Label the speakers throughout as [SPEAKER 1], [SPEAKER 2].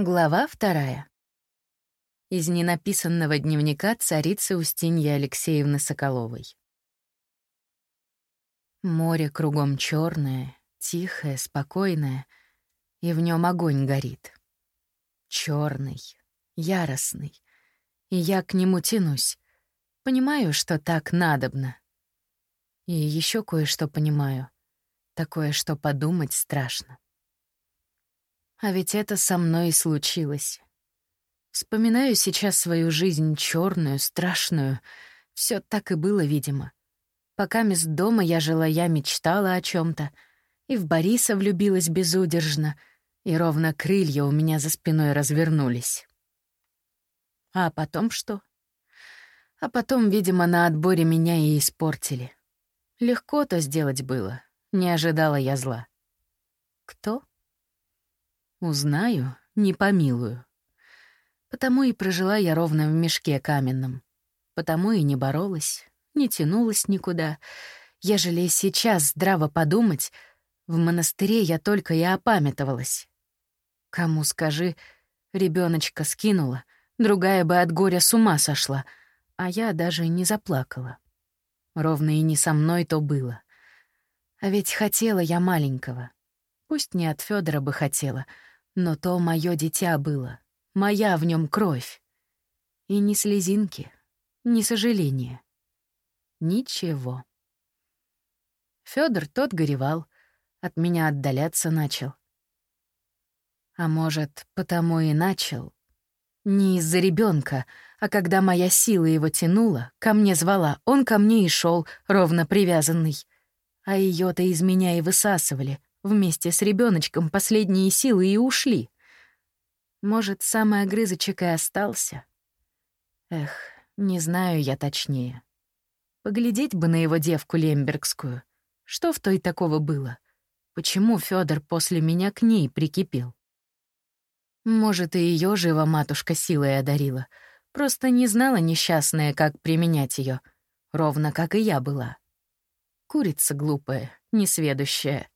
[SPEAKER 1] Глава вторая. Из ненаписанного дневника царицы Устиньи Алексеевны Соколовой. Море кругом черное, тихое, спокойное, и в нем огонь горит. Черный, яростный, и я к нему тянусь. Понимаю, что так надобно. И еще кое-что понимаю. Такое, что подумать страшно. А ведь это со мной и случилось. Вспоминаю сейчас свою жизнь черную, страшную. Все так и было, видимо. Пока мисс дома я жила, я мечтала о чем то и в Бориса влюбилась безудержно, и ровно крылья у меня за спиной развернулись. А потом что? А потом, видимо, на отборе меня и испортили. Легко то сделать было, не ожидала я зла. Кто? Узнаю, не помилую. Потому и прожила я ровно в мешке каменном. Потому и не боролась, не тянулась никуда. Ежели сейчас здраво подумать, в монастыре я только и опамятовалась. Кому скажи, ребеночка скинула, другая бы от горя с ума сошла, а я даже не заплакала. Ровно и не со мной то было. А ведь хотела я маленького. Пусть не от Федора бы хотела — но то мое дитя было, моя в нем кровь. И ни слезинки, ни сожаления. Ничего. Федор тот горевал, от меня отдаляться начал. А может, потому и начал. Не из-за ребенка, а когда моя сила его тянула, ко мне звала, он ко мне и шел, ровно привязанный. А ее-то из меня и высасывали, Вместе с ребеночком последние силы и ушли. Может, самый огрызочек и остался? Эх, не знаю я точнее. Поглядеть бы на его девку лембергскую. Что в той такого было? Почему Федор после меня к ней прикипел? Может, и ее жива матушка силой одарила. Просто не знала несчастная, как применять ее, ровно как и я была. Курица глупая, несведущая.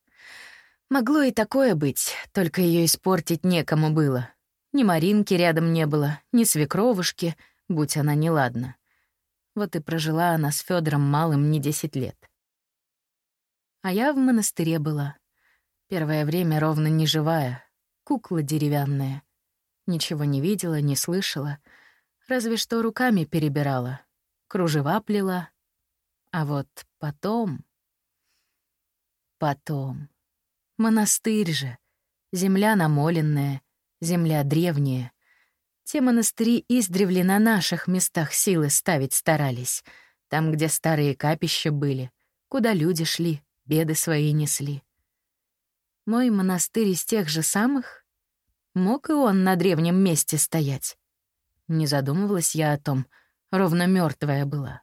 [SPEAKER 1] Могло и такое быть, только ее испортить некому было. Ни Маринки рядом не было, ни свекровушки, будь она неладна. Вот и прожила она с Федором малым не десять лет. А я в монастыре была. Первое время ровно не живая, кукла деревянная. Ничего не видела, не слышала, разве что руками перебирала, кружева плела. А вот потом... Потом... Монастырь же. Земля намоленная, земля древняя. Те монастыри издревле на наших местах силы ставить старались. Там, где старые капища были, куда люди шли, беды свои несли. Мой монастырь из тех же самых? Мог и он на древнем месте стоять? Не задумывалась я о том, ровно мертвая была.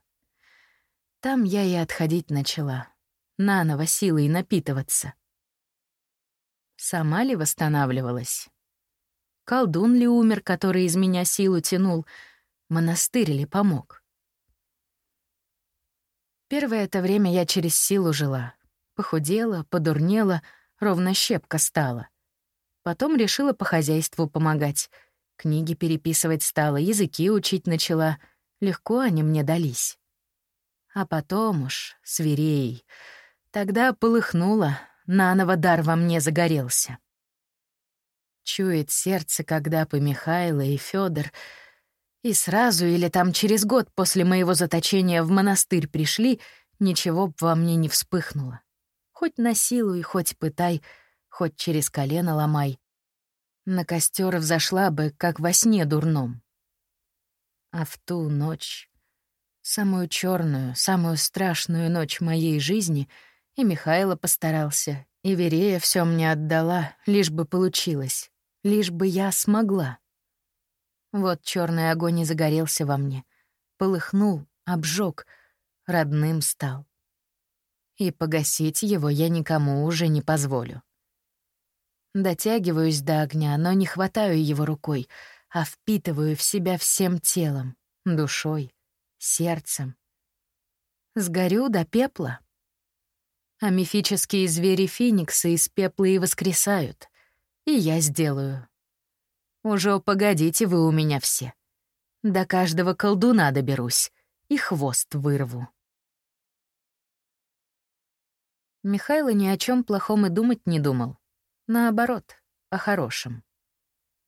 [SPEAKER 1] Там я и отходить начала, наново силой напитываться. Сама ли восстанавливалась? Колдун ли умер, который из меня силу тянул? Монастырь ли помог? Первое это время я через силу жила. Похудела, подурнела, ровно щепка стала. Потом решила по хозяйству помогать. Книги переписывать стала, языки учить начала. Легко они мне дались. А потом уж, свирей, тогда полыхнула, Наново дар во мне загорелся. Чует сердце, когда по Михайло и Федор и сразу или там через год после моего заточения в монастырь пришли, ничего б во мне не вспыхнуло. Хоть насилуй, хоть пытай, хоть через колено ломай. На костер взошла бы, как во сне дурном. А в ту ночь, самую черную, самую страшную ночь моей жизни — и Михайло постарался, и Верея все мне отдала, лишь бы получилось, лишь бы я смогла. Вот черный огонь и загорелся во мне, полыхнул, обжег, родным стал. И погасить его я никому уже не позволю. Дотягиваюсь до огня, но не хватаю его рукой, а впитываю в себя всем телом, душой, сердцем. Сгорю до пепла — а мифические звери Феникса из пепла и воскресают. И я сделаю. Уже погодите вы у меня все. До каждого колдуна доберусь и хвост вырву. Михайло ни о чем плохом и думать не думал. Наоборот, о хорошем.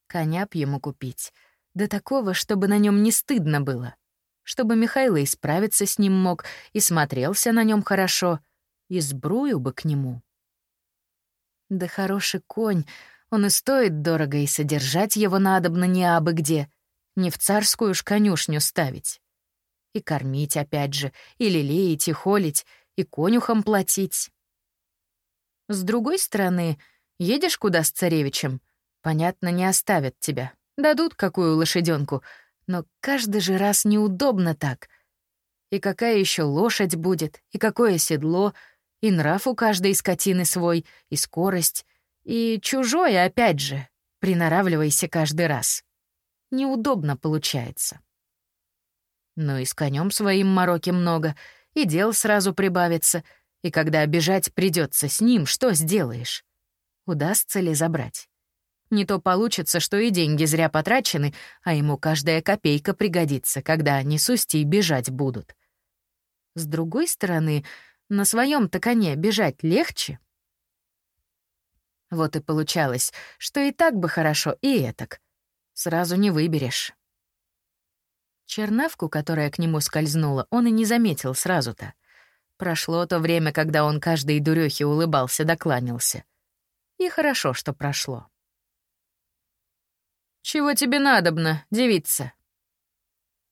[SPEAKER 1] Коня б ему купить. Да такого, чтобы на нем не стыдно было. Чтобы Михайло и справиться с ним мог, и смотрелся на нем хорошо, и сбрую бы к нему. Да хороший конь, он и стоит дорого, и содержать его надобно не абы где, не в царскую ж конюшню ставить. И кормить опять же, и лелеять, и холить, и конюхам платить. С другой стороны, едешь куда с царевичем, понятно, не оставят тебя, дадут какую лошаденку, но каждый же раз неудобно так. И какая еще лошадь будет, и какое седло, и нрав у каждой скотины свой, и скорость, и чужое опять же. Приноравливайся каждый раз. Неудобно получается. Но и с конем своим мороки много, и дел сразу прибавится — и когда бежать придется с ним, что сделаешь? Удастся ли забрать? Не то получится, что и деньги зря потрачены, а ему каждая копейка пригодится, когда они с Устей бежать будут. С другой стороны, на своем то коне бежать легче. Вот и получалось, что и так бы хорошо, и этак. Сразу не выберешь. Чернавку, которая к нему скользнула, он и не заметил сразу-то. Прошло то время, когда он каждой дурёхе улыбался докланялся. И хорошо, что прошло. «Чего тебе надобно, девица?»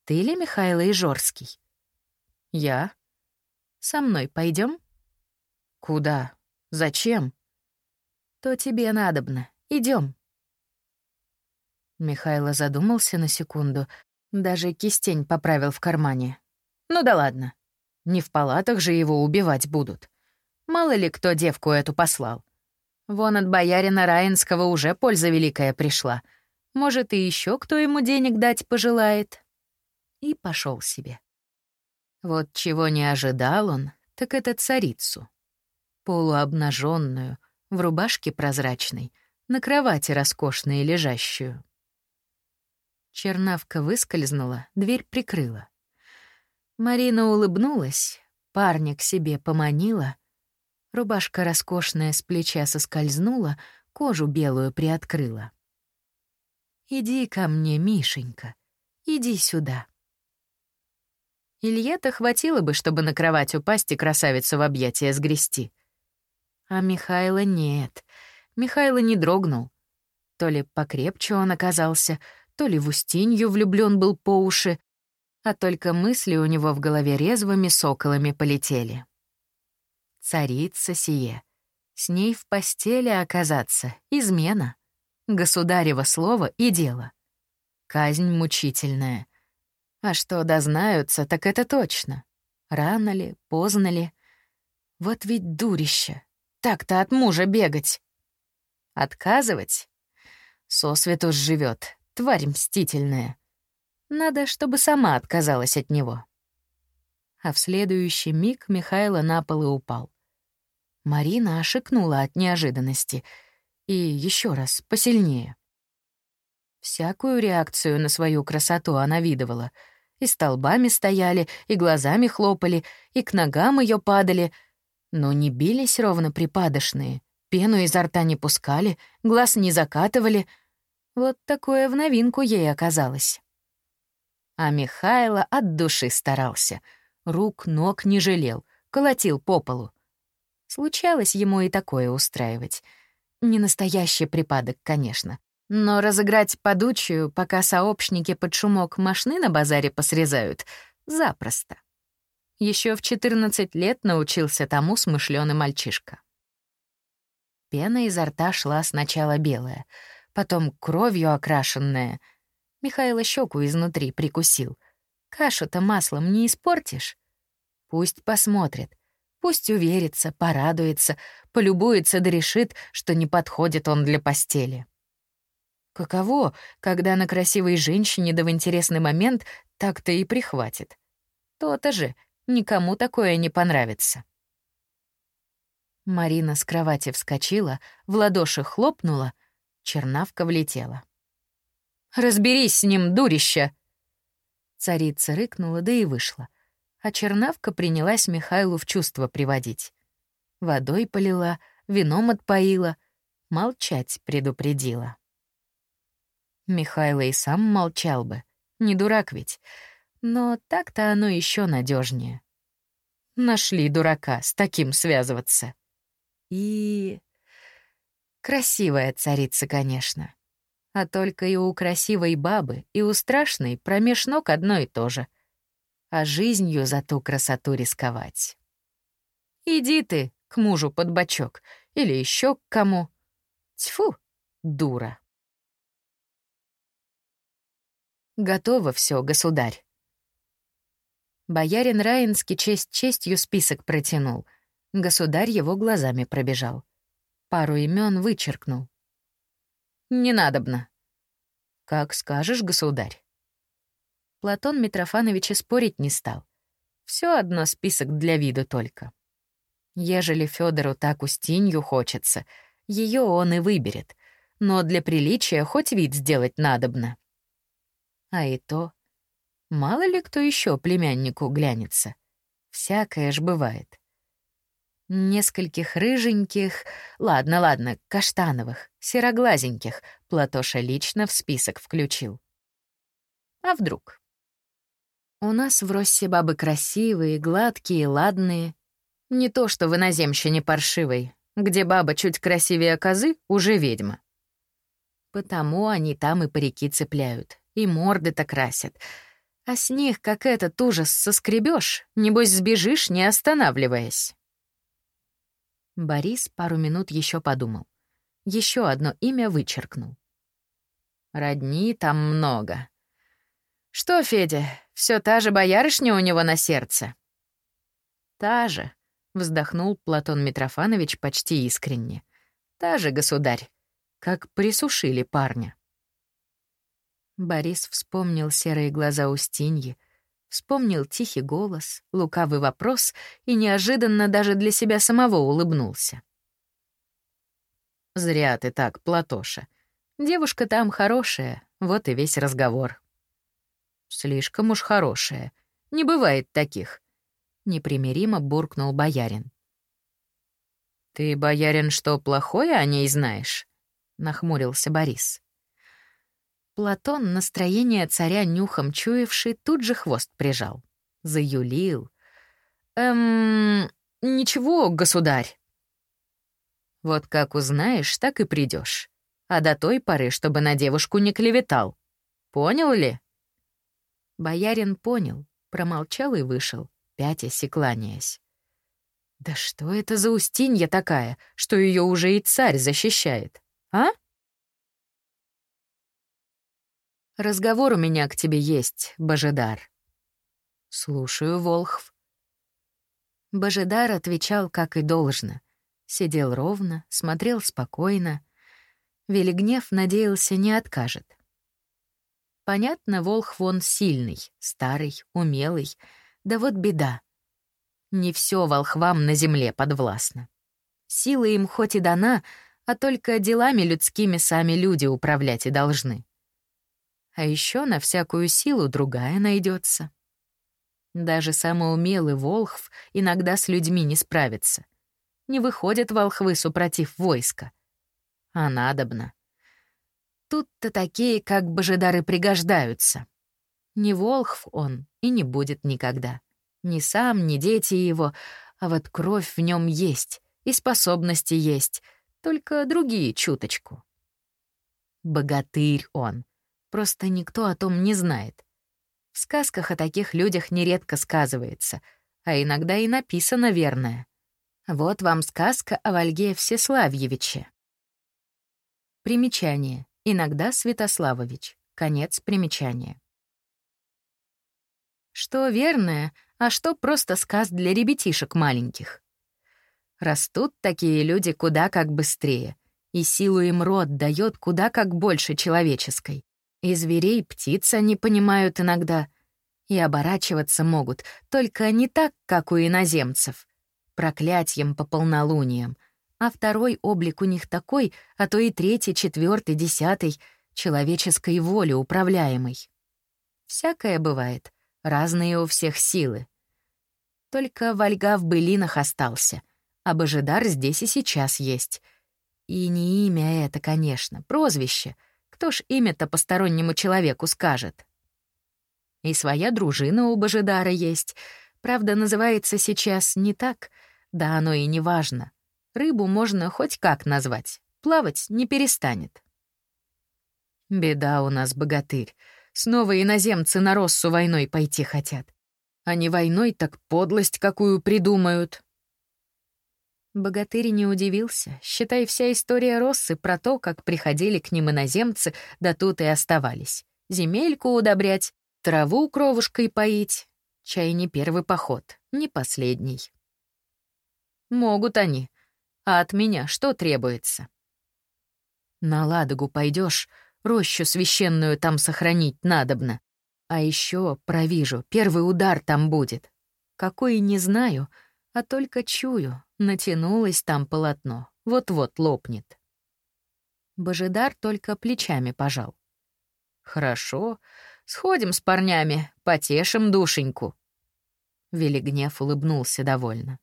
[SPEAKER 1] «Ты ли Михаил Ижорский?» «Я». «Со мной пойдем? «Куда? Зачем?» «То тебе надобно. Идем. Михайло задумался на секунду, даже кистень поправил в кармане. «Ну да ладно. Не в палатах же его убивать будут. Мало ли кто девку эту послал. Вон от боярина Раинского уже польза великая пришла. Может, и еще кто ему денег дать пожелает. И пошел себе. Вот чего не ожидал он, так это царицу. Полуобнаженную, в рубашке прозрачной, на кровати роскошной лежащую. Чернавка выскользнула, дверь прикрыла. Марина улыбнулась, парня к себе поманила. Рубашка роскошная с плеча соскользнула, кожу белую приоткрыла. «Иди ко мне, Мишенька, иди сюда». Илье-то хватило бы, чтобы на кровать упасть и красавицу в объятия сгрести. А Михайла нет. Михайло не дрогнул. То ли покрепче он оказался, то ли в Устинью влюблён был по уши, а только мысли у него в голове резвыми соколами полетели. Царица сие. С ней в постели оказаться — измена. Государево слово и дело. Казнь мучительная. А что дознаются, так это точно. Рано ли, поздно ли. Вот ведь дурище. Так-то от мужа бегать. Отказывать? Сосвету живет, тварь мстительная. Надо, чтобы сама отказалась от него. А в следующий миг Михайло на пол и упал. Марина ошикнула от неожиданности. И еще раз, посильнее. Всякую реакцию на свою красоту она видывала. И столбами стояли, и глазами хлопали, и к ногам ее падали. Но не бились ровно припадочные, пену изо рта не пускали, глаз не закатывали. Вот такое в новинку ей оказалось. А Михайло от души старался. Рук, ног не жалел, колотил по полу. Случалось ему и такое устраивать. Не настоящий припадок, конечно. Но разыграть подучую, пока сообщники под шумок машины на базаре посрезают, запросто. Еще в 14 лет научился тому смышленый мальчишка. Пена изо рта шла сначала белая, потом кровью окрашенная — Михайло щеку изнутри прикусил. Кашу-то маслом не испортишь. Пусть посмотрит, пусть уверится, порадуется, полюбуется да решит, что не подходит он для постели. Каково, когда на красивой женщине да в интересный момент так-то и прихватит? То-то же, никому такое не понравится. Марина с кровати вскочила, в ладоши хлопнула, чернавка влетела. Разберись с ним, дурище!» Царица рыкнула, да и вышла. А чернавка принялась Михайлу в чувство приводить. Водой полила, вином отпоила, молчать предупредила. Михайло и сам молчал бы, не дурак ведь, но так-то оно еще надежнее. Нашли дурака, с таким связываться. И... Красивая царица, конечно. А только и у красивой бабы, и у страшной промеж ног одно и то же. А жизнью за ту красоту рисковать. Иди ты к мужу под бочок или еще к кому. Тьфу, дура. Готово все, государь. Боярин Раинский честь честью список протянул. Государь его глазами пробежал. Пару имен вычеркнул. «Не надобно». «Как скажешь, государь». Платон Митрофанович спорить не стал. Все одно список для виду только. Ежели Федору так Устинью хочется, ее он и выберет. Но для приличия хоть вид сделать надобно. А и то Мало ли кто еще племяннику глянется. Всякое ж бывает. Нескольких рыженьких, ладно, ладно, каштановых, сероглазеньких Платоша лично в список включил. А вдруг? У нас в Россе бабы красивые, гладкие, ладные. Не то что в иноземщине паршивой, где баба чуть красивее козы, уже ведьма. Потому они там и парики цепляют, и морды-то красят — а с них, как этот ужас, соскребешь, небось сбежишь, не останавливаясь. Борис пару минут еще подумал. Еще одно имя вычеркнул. Родни там много. Что, Федя, все та же боярышня у него на сердце? Та же, вздохнул Платон Митрофанович почти искренне. Та же, государь, как присушили парня. Борис вспомнил серые глаза Устиньи, вспомнил тихий голос, лукавый вопрос и неожиданно даже для себя самого улыбнулся. «Зря ты так, Платоша. Девушка там хорошая, вот и весь разговор». «Слишком уж хорошая. Не бывает таких», — непримиримо буркнул боярин. «Ты, боярин, что, плохое о ней знаешь?» — нахмурился Борис. Платон, настроение царя нюхом чуявший, тут же хвост прижал. Заюлил. «Эм... Ничего, государь». «Вот как узнаешь, так и придешь. А до той поры, чтобы на девушку не клеветал. Понял ли?» Боярин понял, промолчал и вышел, пятясь и кланяясь. «Да что это за Устинья такая, что ее уже и царь защищает, а?» Разговор у меня к тебе есть, Божедар. Слушаю, Волхв. Божедар отвечал, как и должно. Сидел ровно, смотрел спокойно. Велигнев надеялся, не откажет. Понятно, Волхв он сильный, старый, умелый. Да вот беда. Не все волхвам на земле подвластно. Сила им хоть и дана, а только делами людскими сами люди управлять и должны. А еще на всякую силу другая найдется. Даже самый умелый волхв иногда с людьми не справится. Не выходят волхвы супротив войска. А надобно. Тут-то такие, как божедары, пригождаются. Не волхв он и не будет никогда. Ни сам, ни дети его, а вот кровь в нем есть, и способности есть, только другие чуточку. Богатырь он, Просто никто о том не знает. В сказках о таких людях нередко сказывается, а иногда и написано верное. Вот вам сказка о Вальге Всеславьевиче. Примечание. Иногда Святославович. Конец примечания. Что верное, а что просто сказ для ребятишек маленьких. Растут такие люди куда как быстрее, и силу им род дает куда как больше человеческой. И зверей, птиц они понимают иногда. И оборачиваться могут, только не так, как у иноземцев. Проклятьем по полнолуниям. А второй облик у них такой, а то и третий, четвертый, десятый. человеческой воли управляемой. Всякое бывает, разные у всех силы. Только Вальга в былинах остался, а Божидар здесь и сейчас есть. И не имя это, конечно, прозвище. Кто ж имя-то постороннему человеку скажет? И своя дружина у Божидара есть. Правда, называется сейчас не так, да оно и не важно. Рыбу можно хоть как назвать, плавать не перестанет. Беда у нас, богатырь. Снова иноземцы на Россу войной пойти хотят. Не войной, так подлость какую придумают. Богатырь не удивился, считай, вся история Россы про то, как приходили к ним иноземцы, да тут и оставались. Земельку удобрять, траву кровушкой поить. Чай не первый поход, не последний. Могут они. А от меня что требуется? На Ладогу пойдешь, рощу священную там сохранить надобно. А еще, провижу, первый удар там будет. Какой, не знаю, а только чую, натянулось там полотно, вот-вот лопнет. Божидар только плечами пожал. «Хорошо, сходим с парнями, потешим душеньку». Велигнев улыбнулся довольно.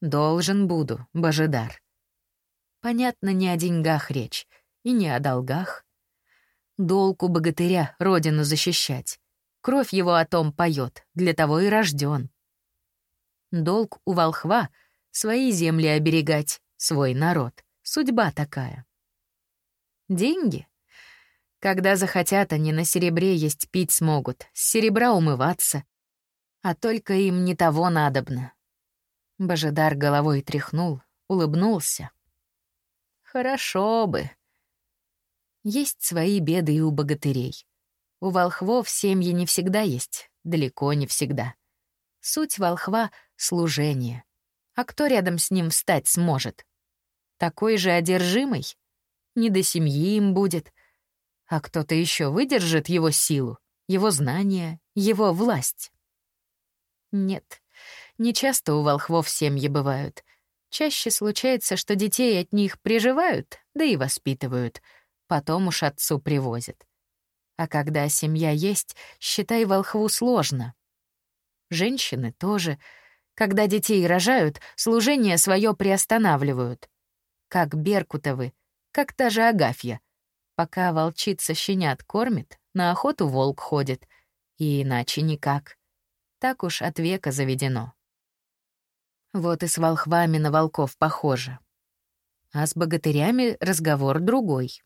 [SPEAKER 1] «Должен буду, Божидар». Понятно, не о деньгах речь, и не о долгах. Долг у богатыря — родину защищать. Кровь его о том поет, для того и рожден. Долг у волхва — свои земли оберегать, свой народ. Судьба такая. Деньги? Когда захотят, они на серебре есть пить смогут, с серебра умываться. А только им не того надобно. Божидар головой тряхнул, улыбнулся. Хорошо бы. Есть свои беды и у богатырей. У волхвов семьи не всегда есть, далеко не всегда. Суть волхва — служение. А кто рядом с ним встать сможет? Такой же одержимый? Не до семьи им будет. А кто-то еще выдержит его силу, его знания, его власть? Нет, не часто у волхвов семьи бывают. Чаще случается, что детей от них приживают, да и воспитывают. Потом уж отцу привозят. А когда семья есть, считай, волхву сложно. Женщины тоже. Когда детей рожают, служение свое приостанавливают. Как Беркутовы, как та же Агафья. Пока волчица щенят кормит, на охоту волк ходит. И иначе никак. Так уж от века заведено. Вот и с волхвами на волков похоже. А с богатырями разговор другой.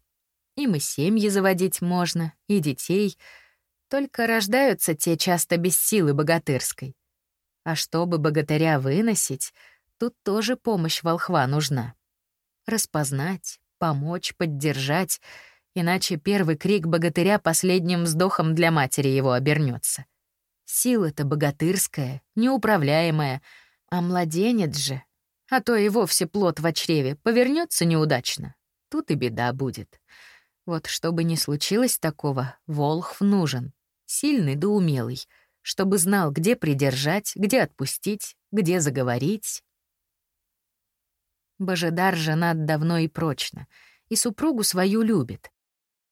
[SPEAKER 1] Им и семьи заводить можно, и детей. Только рождаются те часто без силы богатырской. А чтобы богатыря выносить, тут тоже помощь волхва нужна. Распознать, помочь, поддержать, иначе первый крик богатыря последним вздохом для матери его обернется. Сила-то богатырская, неуправляемая, а младенец же, а то и вовсе плод в чреве, повернется неудачно. Тут и беда будет. Вот чтобы не случилось такого, Волхв нужен. Сильный да умелый, чтобы знал, где придержать, где отпустить, где заговорить. Божедар женат давно и прочно, и супругу свою любит.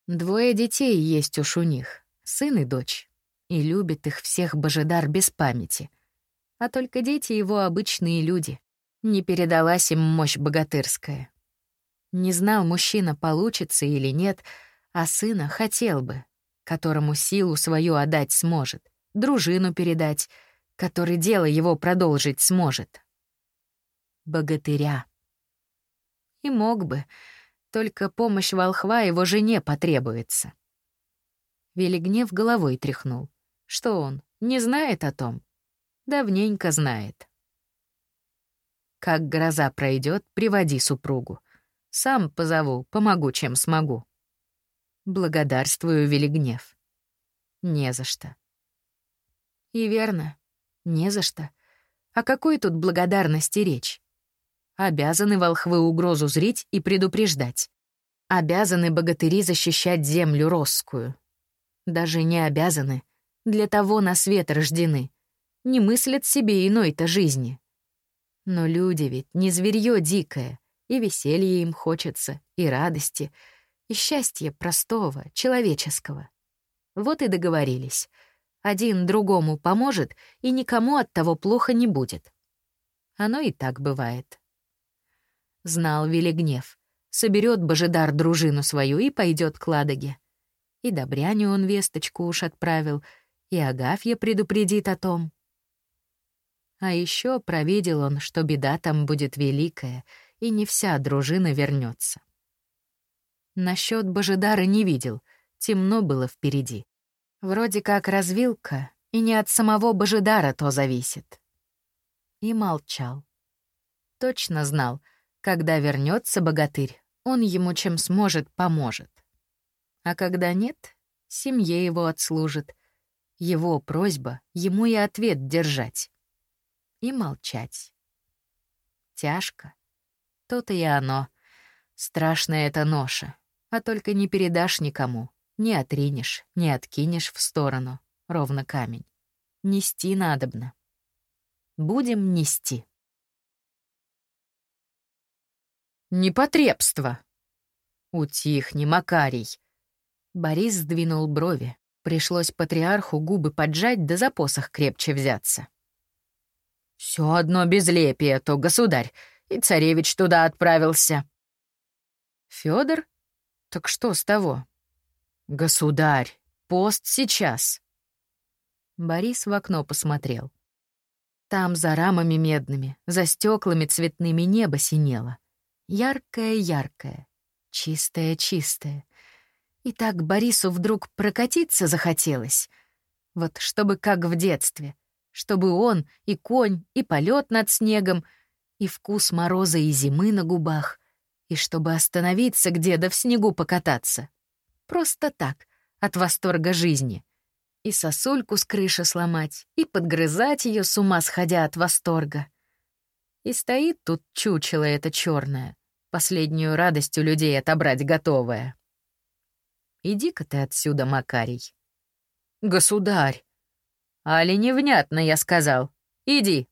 [SPEAKER 1] Двое детей есть уж у них, сын и дочь, и любит их всех Божедар без памяти. А только дети его обычные люди. Не передалась им мощь богатырская. Не знал мужчина, получится или нет, а сына хотел бы, которому силу свою отдать сможет, дружину передать, который дело его продолжить сможет. Богатыря. И мог бы, только помощь волхва его жене потребуется. Велигнев головой тряхнул. Что он, не знает о том? Давненько знает. Как гроза пройдет, приводи супругу. Сам позову, помогу, чем смогу. Благодарствую, Велигнев. Не за что. И верно, не за что. О какой тут благодарности речь? Обязаны волхвы угрозу зрить и предупреждать. Обязаны богатыри защищать землю росскую. Даже не обязаны. Для того на свет рождены. Не мыслят себе иной-то жизни. Но люди ведь не зверье дикое — и веселья им хочется, и радости. И счастье простого, человеческого. Вот и договорились. Один другому поможет, и никому от того плохо не будет. Оно и так бывает. Знал Велигнев. Соберет Божидар дружину свою и пойдет к Ладоге. И Добряню он весточку уж отправил, и Агафья предупредит о том. А еще провидел он, что беда там будет великая, и не вся дружина вернется. Насчет Божидара не видел, темно было впереди. Вроде как развилка, и не от самого Божидара то зависит. И молчал. Точно знал, когда вернется богатырь, он ему чем сможет поможет. А когда нет, семье его отслужит. Его просьба ему и ответ держать и молчать. Тяжко. То-то и оно. Страшная эта ноша. А только не передашь никому. Не отринешь, не откинешь в сторону. Ровно камень. Нести надобно. Будем нести.
[SPEAKER 2] Непотребство.
[SPEAKER 1] Утихни, Макарий. Борис сдвинул брови. Пришлось патриарху губы поджать да за посох крепче взяться.
[SPEAKER 2] Все одно безлепие то, государь, и царевич туда отправился.
[SPEAKER 1] Федор? Так что с того?
[SPEAKER 2] Государь, пост сейчас.
[SPEAKER 1] Борис в окно посмотрел. Там за рамами медными, за стеклами цветными небо синело. Яркое-яркое, чистое-чистое. И так Борису вдруг прокатиться захотелось. Вот чтобы как в детстве — чтобы он и конь, и полет над снегом, и вкус мороза и зимы на губах, и чтобы остановиться где-то в снегу покататься. Просто так, от восторга жизни. И сосульку с крыши сломать, и подгрызать ее с ума сходя от восторга. И стоит тут чучело это черное, последнюю радость у людей отобрать готовое. Иди-ка ты отсюда, Макарий.
[SPEAKER 2] Государь, «Али невнятно, я сказал. Иди.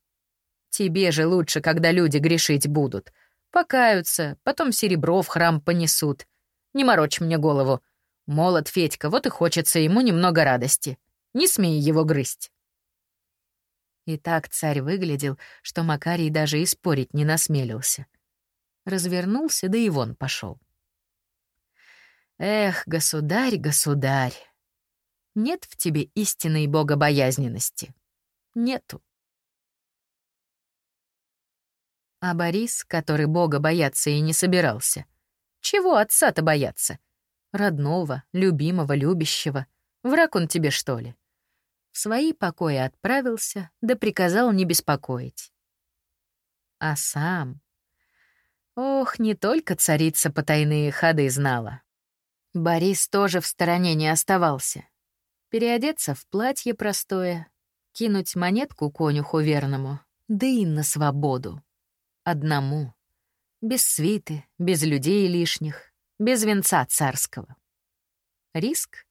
[SPEAKER 2] Тебе же лучше, когда люди грешить будут. Покаются, потом серебро в храм понесут. Не морочь мне голову. Молод Федька, вот и хочется ему немного радости. Не смей его грызть».
[SPEAKER 1] И так царь выглядел, что Макарий даже и спорить не насмелился. Развернулся, да и вон пошел. Эх, государь, государь, нет в тебе истинной богобоязненности. Нету. А Борис, который бога бояться и не собирался. Чего отца-то бояться? Родного, любимого, любящего. Враг он тебе, что ли? В свои покои отправился, да приказал не беспокоить. А сам... Ох, не только царица потайные ходы знала. Борис тоже в стороне не оставался переодеться в платье простое, кинуть монетку конюху верному, да и на свободу. Одному. Без свиты, без людей лишних, без венца царского. Риск?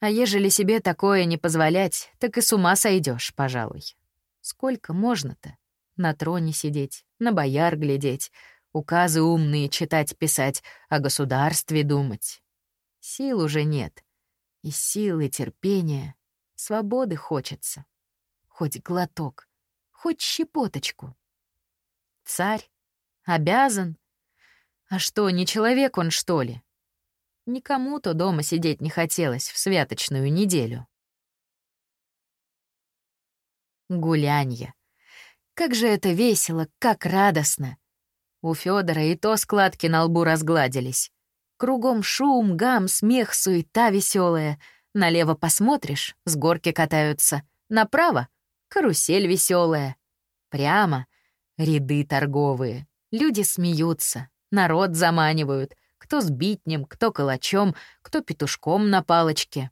[SPEAKER 1] А ежели себе такое не позволять, так и с ума сойдешь, пожалуй. Сколько можно-то? На троне сидеть, на бояр глядеть, указы умные читать-писать, о государстве думать. Сил уже нет. И силы, терпения, свободы хочется. Хоть глоток, хоть щепоточку. Царь? Обязан? А что, не человек он, что ли? Никому-то дома сидеть не хотелось в святочную неделю. Гулянье. Как же это весело, как радостно. У Федора и то складки на лбу разгладились. Кругом шум, гам, смех, суета веселая. Налево посмотришь, с горки катаются. Направо — карусель веселая. Прямо — ряды торговые. Люди смеются, народ заманивают. Кто с битнем, кто калачом, кто петушком на палочке.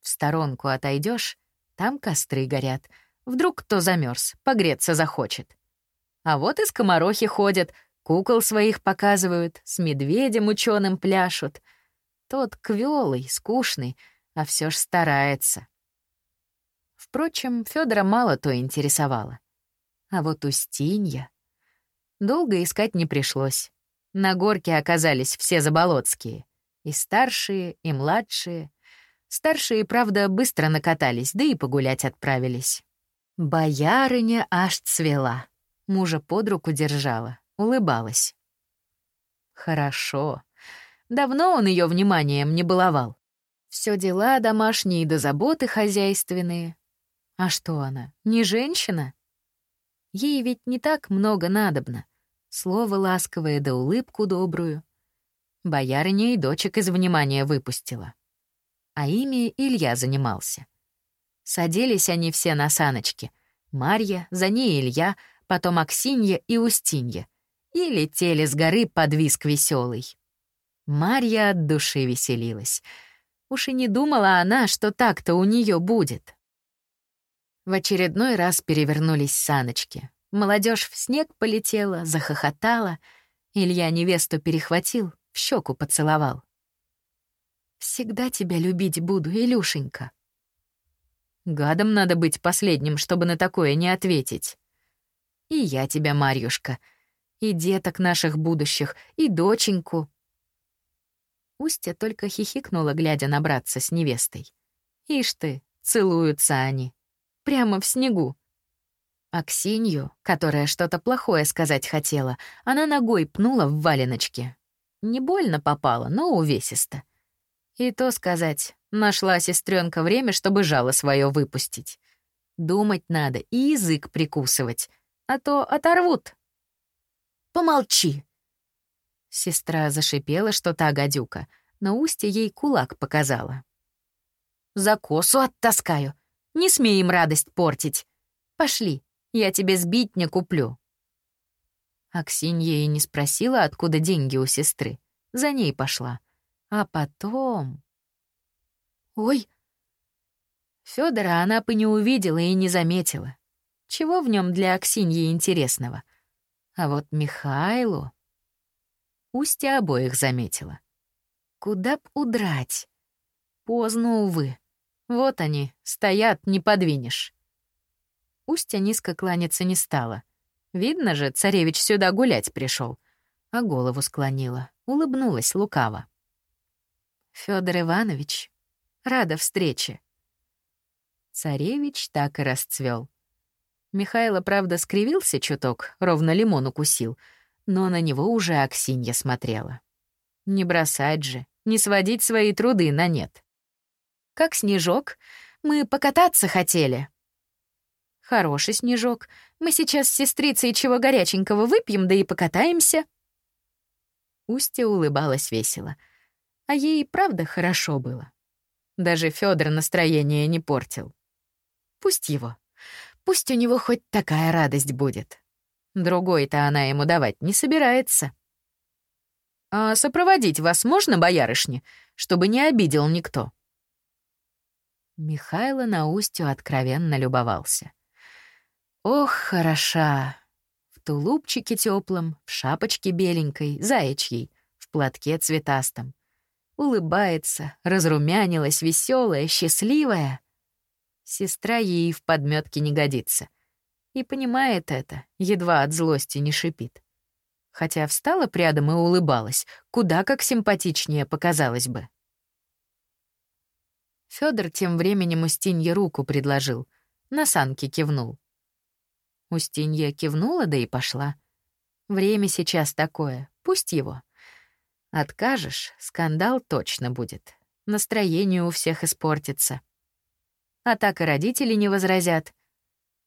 [SPEAKER 1] В сторонку отойдешь, там костры горят. Вдруг кто замерз, погреться захочет. А вот и скоморохи ходят — Кукол своих показывают, с медведем ученым пляшут. Тот квелый, скучный, а все ж старается. Впрочем, Федора мало то интересовало. А вот Устинья... Долго искать не пришлось. На горке оказались все заболотские. И старшие, и младшие. Старшие, правда, быстро накатались, да и погулять отправились. Боярыня аж цвела. Мужа под руку держала, улыбалась. Хорошо. Давно он ее вниманием не баловал. Все дела домашние да заботы хозяйственные. А что она, не женщина? Ей ведь не так много надобно. Слово ласковое да улыбку добрую. Боярыня и дочек из внимания выпустила. А ими Илья занимался. Садились они все на саночки. Марья, за ней Илья, потом Аксинья и Устинья. И летели с горы под виск веселый. Марья от души веселилась. Уж и не думала она, что так-то у нее будет. В очередной раз перевернулись саночки. Молодежь в снег полетела, захохотала. Илья невесту перехватил, в щеку поцеловал. «Всегда тебя любить буду, Илюшенька». Гадом надо быть последним, чтобы на такое не ответить. И я тебя, Марьюшка, и деток наших будущих, и доченьку. Устья только хихикнула, глядя на братца с невестой. Ишь ты, целуются они. Прямо в снегу. Аксинью, которая что-то плохое сказать хотела, она ногой пнула в валеночке. Не больно попала, но увесисто. И то сказать, нашла сестренка время, чтобы жало свое выпустить. Думать надо и язык прикусывать, а то оторвут. Помолчи. Сестра зашипела что-то гадюка, но устье ей кулак показала. За косу оттаскаю. Не смей им радость портить. Пошли, я тебе сбитня куплю». Аксинья и не спросила, откуда деньги у сестры. За ней пошла. А потом... «Ой!» Фёдора она бы не увидела и не заметила. Чего в нем для Аксиньи интересного? А вот Михайлу... Устья обоих заметила. Куда б удрать? Поздно, увы. Вот они, стоят, не подвинешь. Устья низко кланяться не стала. Видно же, царевич сюда гулять пришел, а голову склонила, улыбнулась лукаво. Федор Иванович, рада встрече. Царевич так и расцвел. Михайло, правда, скривился чуток, ровно лимон укусил, но на него уже Аксинья смотрела. Не бросать же, не сводить свои труды на нет. Как снежок, мы покататься хотели, Хороший снежок. Мы сейчас с сестрицей чего горяченького выпьем, да и покатаемся. Устья улыбалась весело. А ей правда хорошо было. Даже Федор настроение не портил. Пусть его. Пусть у него хоть такая радость будет. Другой-то она ему давать не собирается. «А сопроводить вас можно, боярышни, чтобы не обидел никто?» Михайло на Устью откровенно любовался. Ох, хороша. В тулупчике теплом, в шапочке беленькой, заячьей, в платке цветастом. Улыбается, разрумянилась, веселая, счастливая. Сестра ей в подметке не годится. И понимает это, едва от злости не шипит. Хотя встала прядом и улыбалась, куда как симпатичнее показалось бы. Федор тем временем Устинье руку предложил, на санки кивнул. Устинья кивнула, да и пошла. Время сейчас такое, пусть его. Откажешь, скандал точно будет. Настроение у всех испортится. А так и родители не возразят.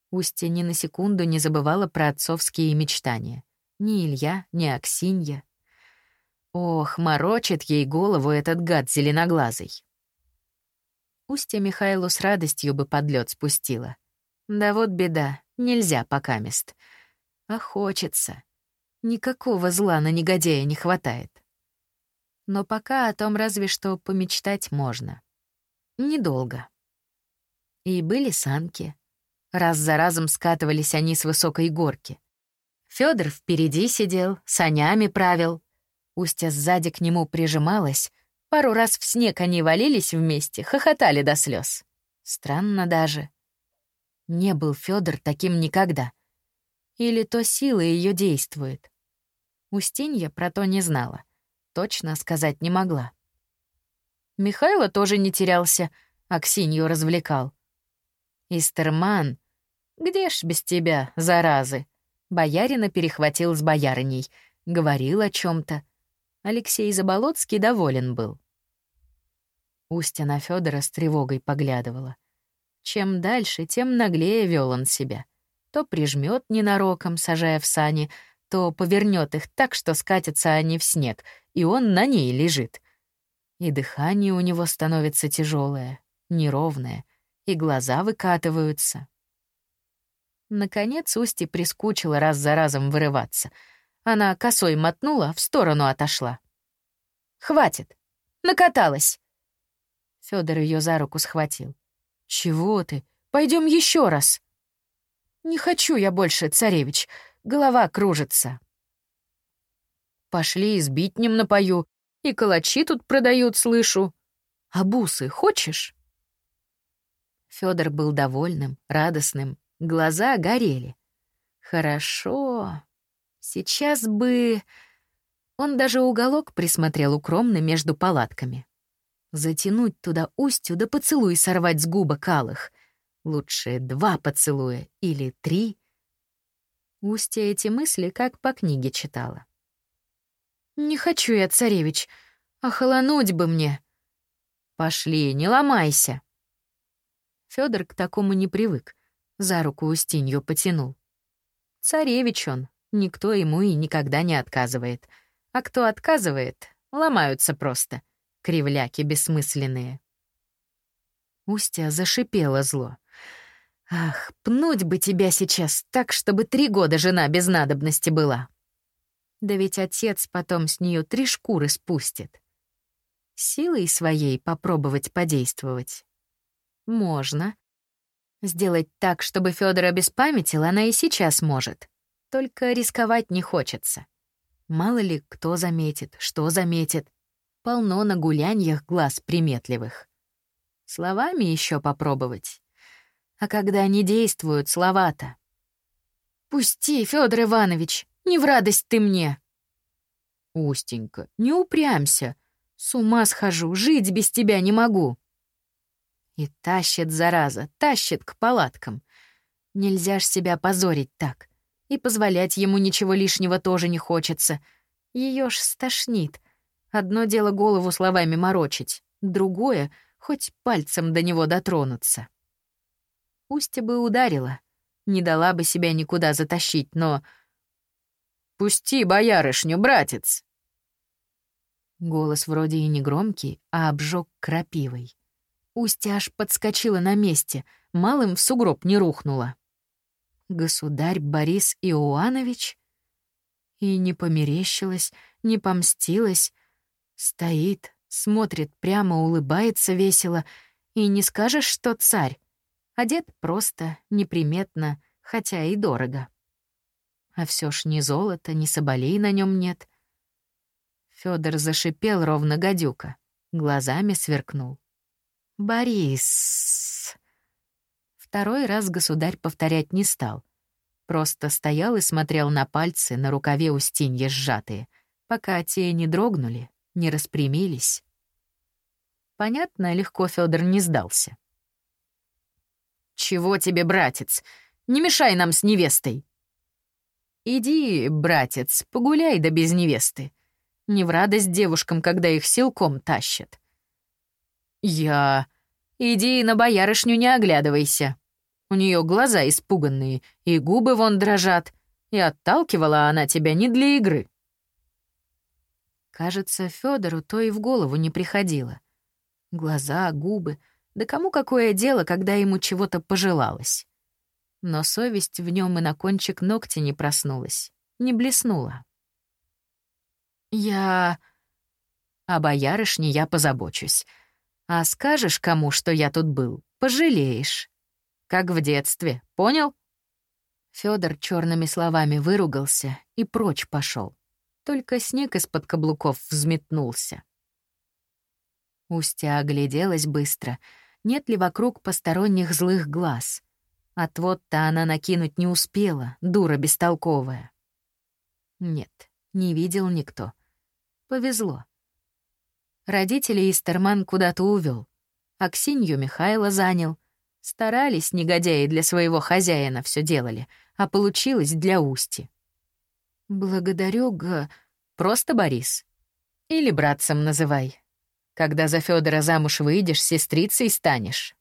[SPEAKER 1] Устья ни на секунду не забывала про отцовские мечтания. Ни Илья, ни Аксинья. Ох, морочит ей голову этот гад зеленоглазый. Устья Михайлу с радостью бы под лед спустила. Да вот беда, Нельзя пока мест. А хочется. Никакого зла на негодяя не хватает. Но пока о том разве что помечтать можно. Недолго. И были санки. Раз за разом скатывались они с высокой горки. Фёдор впереди сидел, санями правил. Устья сзади к нему прижималась. Пару раз в снег они валились вместе, хохотали до слез. Странно даже. Не был Федор таким никогда. Или то сила ее действует. Устинья про то не знала. Точно сказать не могла. Михайло тоже не терялся, а Ксинью развлекал. Истерман, где ж без тебя, заразы? Боярина перехватил с боярыней, говорил о чем то Алексей Заболоцкий доволен был. Устья на Федора с тревогой поглядывала. Чем дальше, тем наглее вел он себя. То прижмет ненароком, сажая в сани, то повернет их так, что скатятся они в снег, и он на ней лежит. И дыхание у него становится тяжелое, неровное, и глаза выкатываются. Наконец Усти прискучила раз за разом вырываться. Она косой мотнула, в сторону отошла. «Хватит! Накаталась!» Федор ее за руку схватил. «Чего ты? Пойдем еще раз!» «Не хочу я больше, царевич. Голова кружится». «Пошли, избитнем напою. И калачи тут продают, слышу. А бусы хочешь?» Федор был довольным, радостным, глаза горели. «Хорошо. Сейчас бы...» Он даже уголок присмотрел укромно между палатками. Затянуть туда устью да поцелуй сорвать с губок алых. Лучше два поцелуя или три. Устья эти мысли как по книге читала. «Не хочу я, царевич, охолонуть бы мне». «Пошли, не ломайся». Федор к такому не привык, за руку Устинью потянул. Царевич он, никто ему и никогда не отказывает. А кто отказывает, ломаются просто — кривляки бессмысленные. Устья зашипела зло. «Ах, пнуть бы тебя сейчас так, чтобы три года жена без надобности была!» Да ведь отец потом с нее три шкуры спустит. Силой своей попробовать подействовать. Можно. Сделать так, чтобы Федора беспамятил, она и сейчас может. Только рисковать не хочется. Мало ли, кто заметит, что заметит полно на гуляньях глаз приметливых. Словами еще попробовать. А когда они действуют, слова-то. «Пусти, Федор Иванович, не в радость ты мне!» «Устенька, не упрямся. С ума схожу, жить без тебя не могу». И тащит, зараза, тащит к палаткам. Нельзя ж себя позорить так. И позволять ему ничего лишнего тоже не хочется. Ее ж стошнит. Одно дело голову словами морочить, другое — хоть пальцем до него дотронуться. Устья бы ударила, не дала бы себя никуда затащить, но... «Пусти боярышню, братец!» Голос вроде и не громкий, а обжег крапивой. Устья аж подскочила на месте, малым в сугроб не рухнула. Государь Борис Иоанович? И не померещилась, не помстилась, Стоит, смотрит прямо, улыбается весело. И не скажешь, что царь. Одет просто, неприметно, хотя и дорого. А все ж ни золота, ни соболей на нем нет. Федор зашипел ровно гадюка, глазами сверкнул. «Борис!» Второй раз государь повторять не стал. Просто стоял и смотрел на пальцы на рукаве Устинья сжатые, пока те не дрогнули, не распрямились. Понятно, легко Федор не сдался. «Чего тебе, братец? Не мешай нам с невестой!» «Иди, братец, погуляй да без невесты. Не в радость девушкам, когда их силком тащат». «Я...» «Иди на боярышню не оглядывайся. У нее глаза испуганные, и губы вон дрожат, и отталкивала она тебя не для игры». Кажется, Федору то и в голову не приходило. Глаза, губы, да кому какое дело, когда ему чего-то пожелалось. Но совесть в нем и на кончик ногтя не проснулась, не блеснула. «Я...» «О боярышне я позабочусь. А скажешь кому, что я тут был, пожалеешь. Как в детстве, понял?» Федор черными словами выругался и прочь пошел. Только снег из-под каблуков взметнулся. Устья огляделась быстро, нет ли вокруг посторонних злых глаз. Отвод-то она накинуть не успела, дура бестолковая. Нет, Не видел никто. Повезло. Родителей Истерман куда-то увел. Аксинью Михайла занял. Старались негодяи для своего хозяина все делали, а получилось для Усти. Благодарю, га... Просто Борис. Или братцем называй. Когда за Федора замуж выйдешь, сестрицей станешь.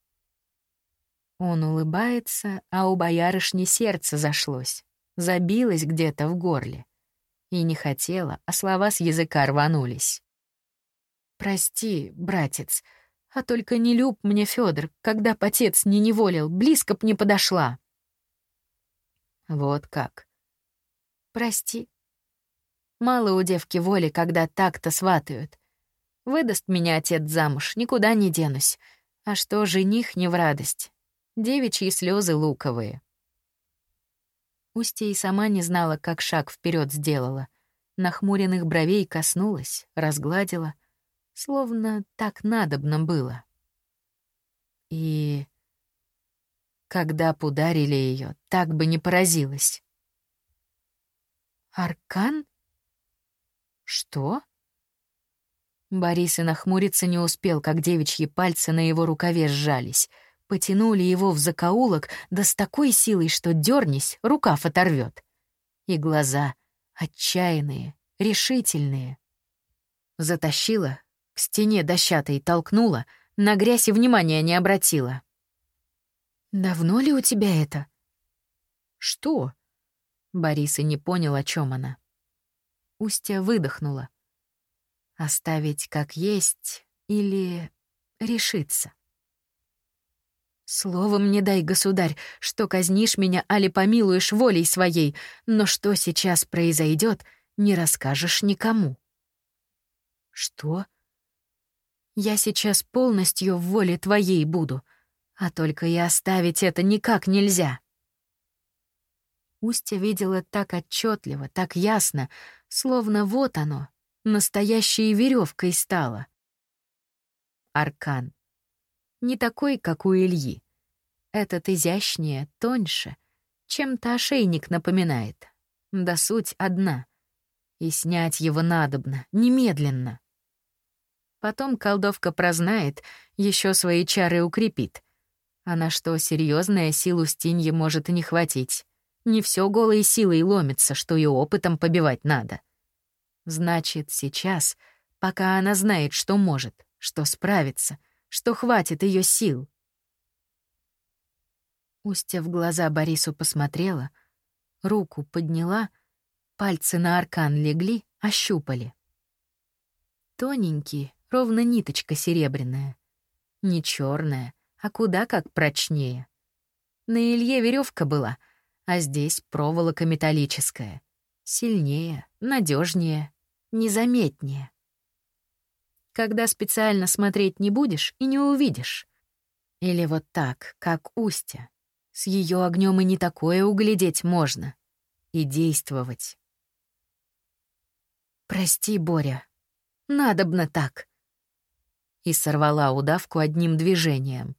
[SPEAKER 1] Он улыбается, а у боярышни сердце зашлось, забилось где-то в горле. И не хотела, а слова с языка рванулись. «Прости, братец, а только не люб мне Федор, когда потец не неволил, близко б не подошла». Вот как. «Прости. Мало у девки воли, когда так-то сватают. Выдаст меня отец замуж, никуда не денусь. А что, жених не в радость. Девичьи слезы луковые. Устья и сама не знала, как шаг вперед сделала. Нахмуренных бровей коснулась, разгладила, словно так надобно было. И когда б ударили ее, так бы не поразилась. «Аркан? Что?» Борис и нахмуриться не успел, как девичьи пальцы на его рукаве сжались. Потянули его в закоулок, да с такой силой, что дернись, рукав оторвет. И глаза отчаянные, решительные. Затащила, к стене дощатой толкнула, на грязь и внимания не обратила. «Давно ли у тебя это?» «Что?» Борис и не понял, о чем она. Устья выдохнула. Оставить как есть или решиться? Словом не дай, государь, что казнишь меня, али помилуешь волей своей, но что сейчас произойдет, не расскажешь никому. Что? Я сейчас полностью в воле твоей буду, а только и оставить это никак нельзя. Устья видела так отчетливо, так ясно, словно вот оно, настоящей веревкой стала. Аркан. Не такой, как у Ильи. Этот изящнее, тоньше, чем-то ошейник напоминает. Да суть одна. И снять его надобно, немедленно. Потом колдовка прознает, еще свои чары укрепит. А на что серьезная силу стиньи может не хватить. Не все голой силой ломится, что и опытом побивать надо. — Значит, сейчас, пока она знает, что может, что справится, что хватит ее сил. Устья в глаза Борису посмотрела, руку подняла, пальцы на аркан легли, ощупали. Тоненький, ровно ниточка серебряная. Не черная, а куда как прочнее. На Илье веревка была, а здесь проволока металлическая. Сильнее, надежнее, незаметнее. Когда специально смотреть не будешь и не увидишь. Или вот так, как Устя. С ее огнем и не такое углядеть можно. И действовать. «Прости, Боря. Надобно так». И сорвала удавку одним движением.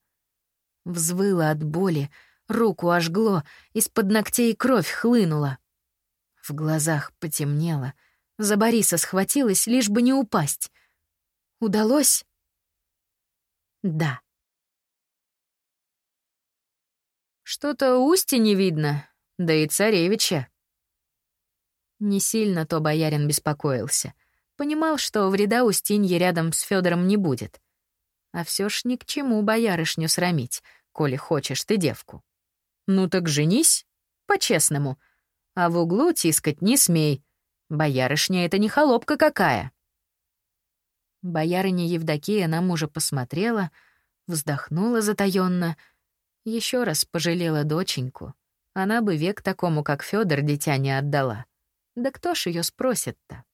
[SPEAKER 1] Взвыла от боли, руку ожгло, из-под ногтей кровь хлынула. В глазах потемнело, за Бориса схватилась, лишь бы не упасть. Удалось? Да. Что-то Усти не видно, да и царевича. Не сильно то боярин беспокоился. Понимал, что вреда Устинье рядом с Федором не будет. А все ж ни к чему боярышню срамить, коли хочешь ты девку. Ну так женись, по-честному — а в углу тискать не смей. Боярышня — это не холопка какая». Боярыня Евдокия на мужа посмотрела, вздохнула затаённо, еще раз пожалела доченьку. Она бы век такому, как Федор, дитя не отдала. Да кто ж ее спросит-то?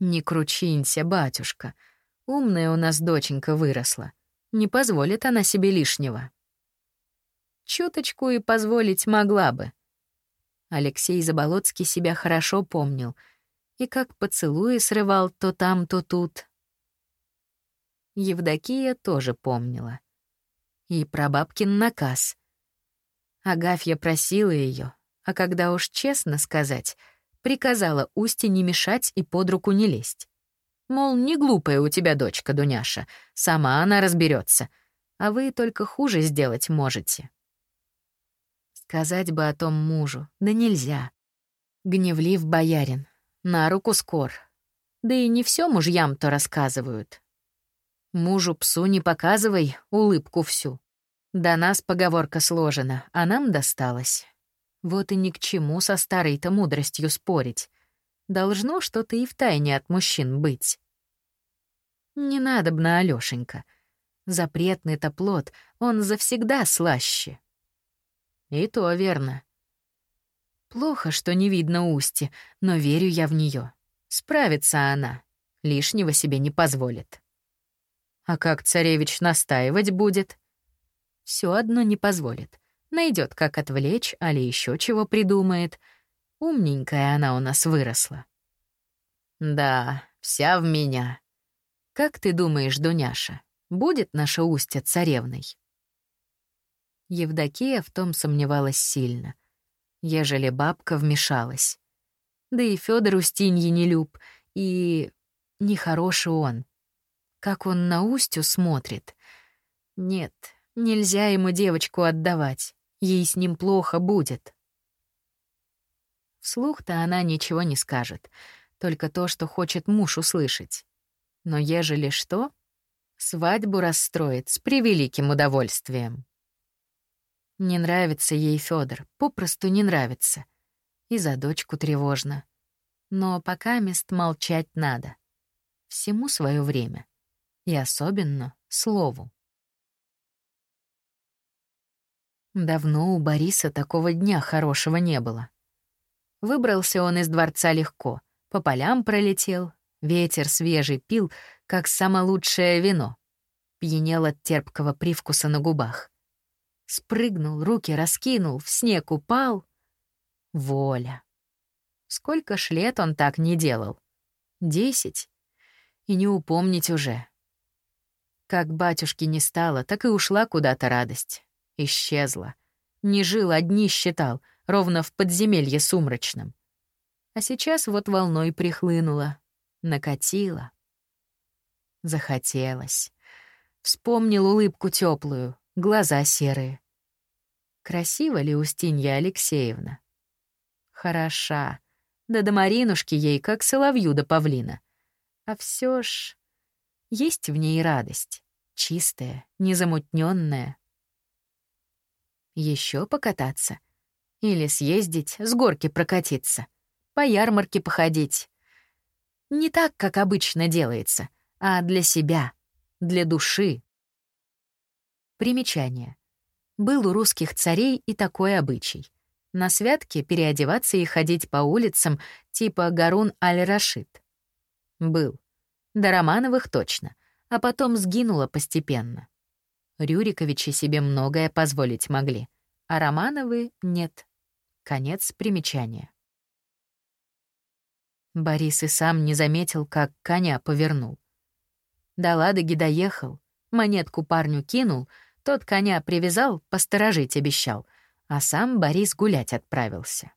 [SPEAKER 1] «Не кручинься, батюшка. Умная у нас доченька выросла. Не позволит она себе лишнего». Чуточку и позволить могла бы — Алексей Заболоцкий себя хорошо помнил. И как поцелуи срывал то там, то тут. Евдокия тоже помнила. И про бабкин наказ. Агафья просила ее, а когда уж честно сказать, приказала Усте не мешать и под руку не лезть. Мол, не глупая у тебя дочка, Дуняша, сама она разберется, а вы только хуже сделать можете. Сказать бы о том мужу, да нельзя. Гневлив боярин, на руку скор. Да и не все мужьям то рассказывают. Мужу псу не показывай улыбку всю. До нас поговорка сложена, а нам досталось. Вот и ни к чему со старой-то мудростью спорить. Должно что-то и втайне от мужчин быть. Не надо б на Алёшенька. Запретный-то плод, он завсегда слаще. И то верно. Плохо, что не видно Усти, но верю я в нее. Справится она, лишнего себе не позволит. А как царевич настаивать будет? Все одно не позволит. Найдет, как отвлечь, али еще чего придумает. Умненькая она у нас выросла. Да, вся в меня. Как ты думаешь, Дуняша, будет наша Устья царевной? Евдокия в том сомневалась сильно, ежели бабка вмешалась. Да и Фёдор Устиньи не люб, и нехороший он. Как он на Устью смотрит. Нет, нельзя ему девочку отдавать, ей с ним плохо будет. Вслух-то она ничего не скажет, только то, что хочет муж услышать. Но ежели что, свадьбу расстроит с превеликим удовольствием. Не нравится ей Федор, попросту не нравится. И за дочку тревожно. Но пока мест молчать надо. Всему свое время. И особенно слову. Давно у Бориса такого дня хорошего не было. Выбрался он из дворца легко, по полям пролетел, ветер свежий пил, как самое лучшее вино. Пьянел от терпкого привкуса на губах. Спрыгнул, руки раскинул, в снег упал. Воля. Сколько ж лет он так не делал? Десять? И не упомнить уже. Как батюшки не стало, так и ушла куда-то радость. Исчезла. Не жил, одни считал, ровно в подземелье сумрачном. А сейчас вот волной прихлынула, накатила. Захотелось. Вспомнил улыбку теплую, глаза серые. Красива ли Устинья Алексеевна? Хороша. Да до Маринушки ей, как соловью до павлина. А все ж есть в ней радость, чистая, незамутненная. Еще покататься? Или съездить, с горки прокатиться? По ярмарке походить? Не так, как обычно делается, а для себя, для души. Примечание. Был у русских царей и такой обычай. На святке переодеваться и ходить по улицам типа Гарун аль-Рашид. Был. До Романовых точно, а потом сгинуло постепенно. Рюриковичи себе многое позволить могли, а Романовы — нет. Конец примечания. Борис и сам не заметил, как коня повернул. До Ладоги доехал, монетку парню кинул — тот коня привязал, посторожить обещал, а сам Борис гулять отправился.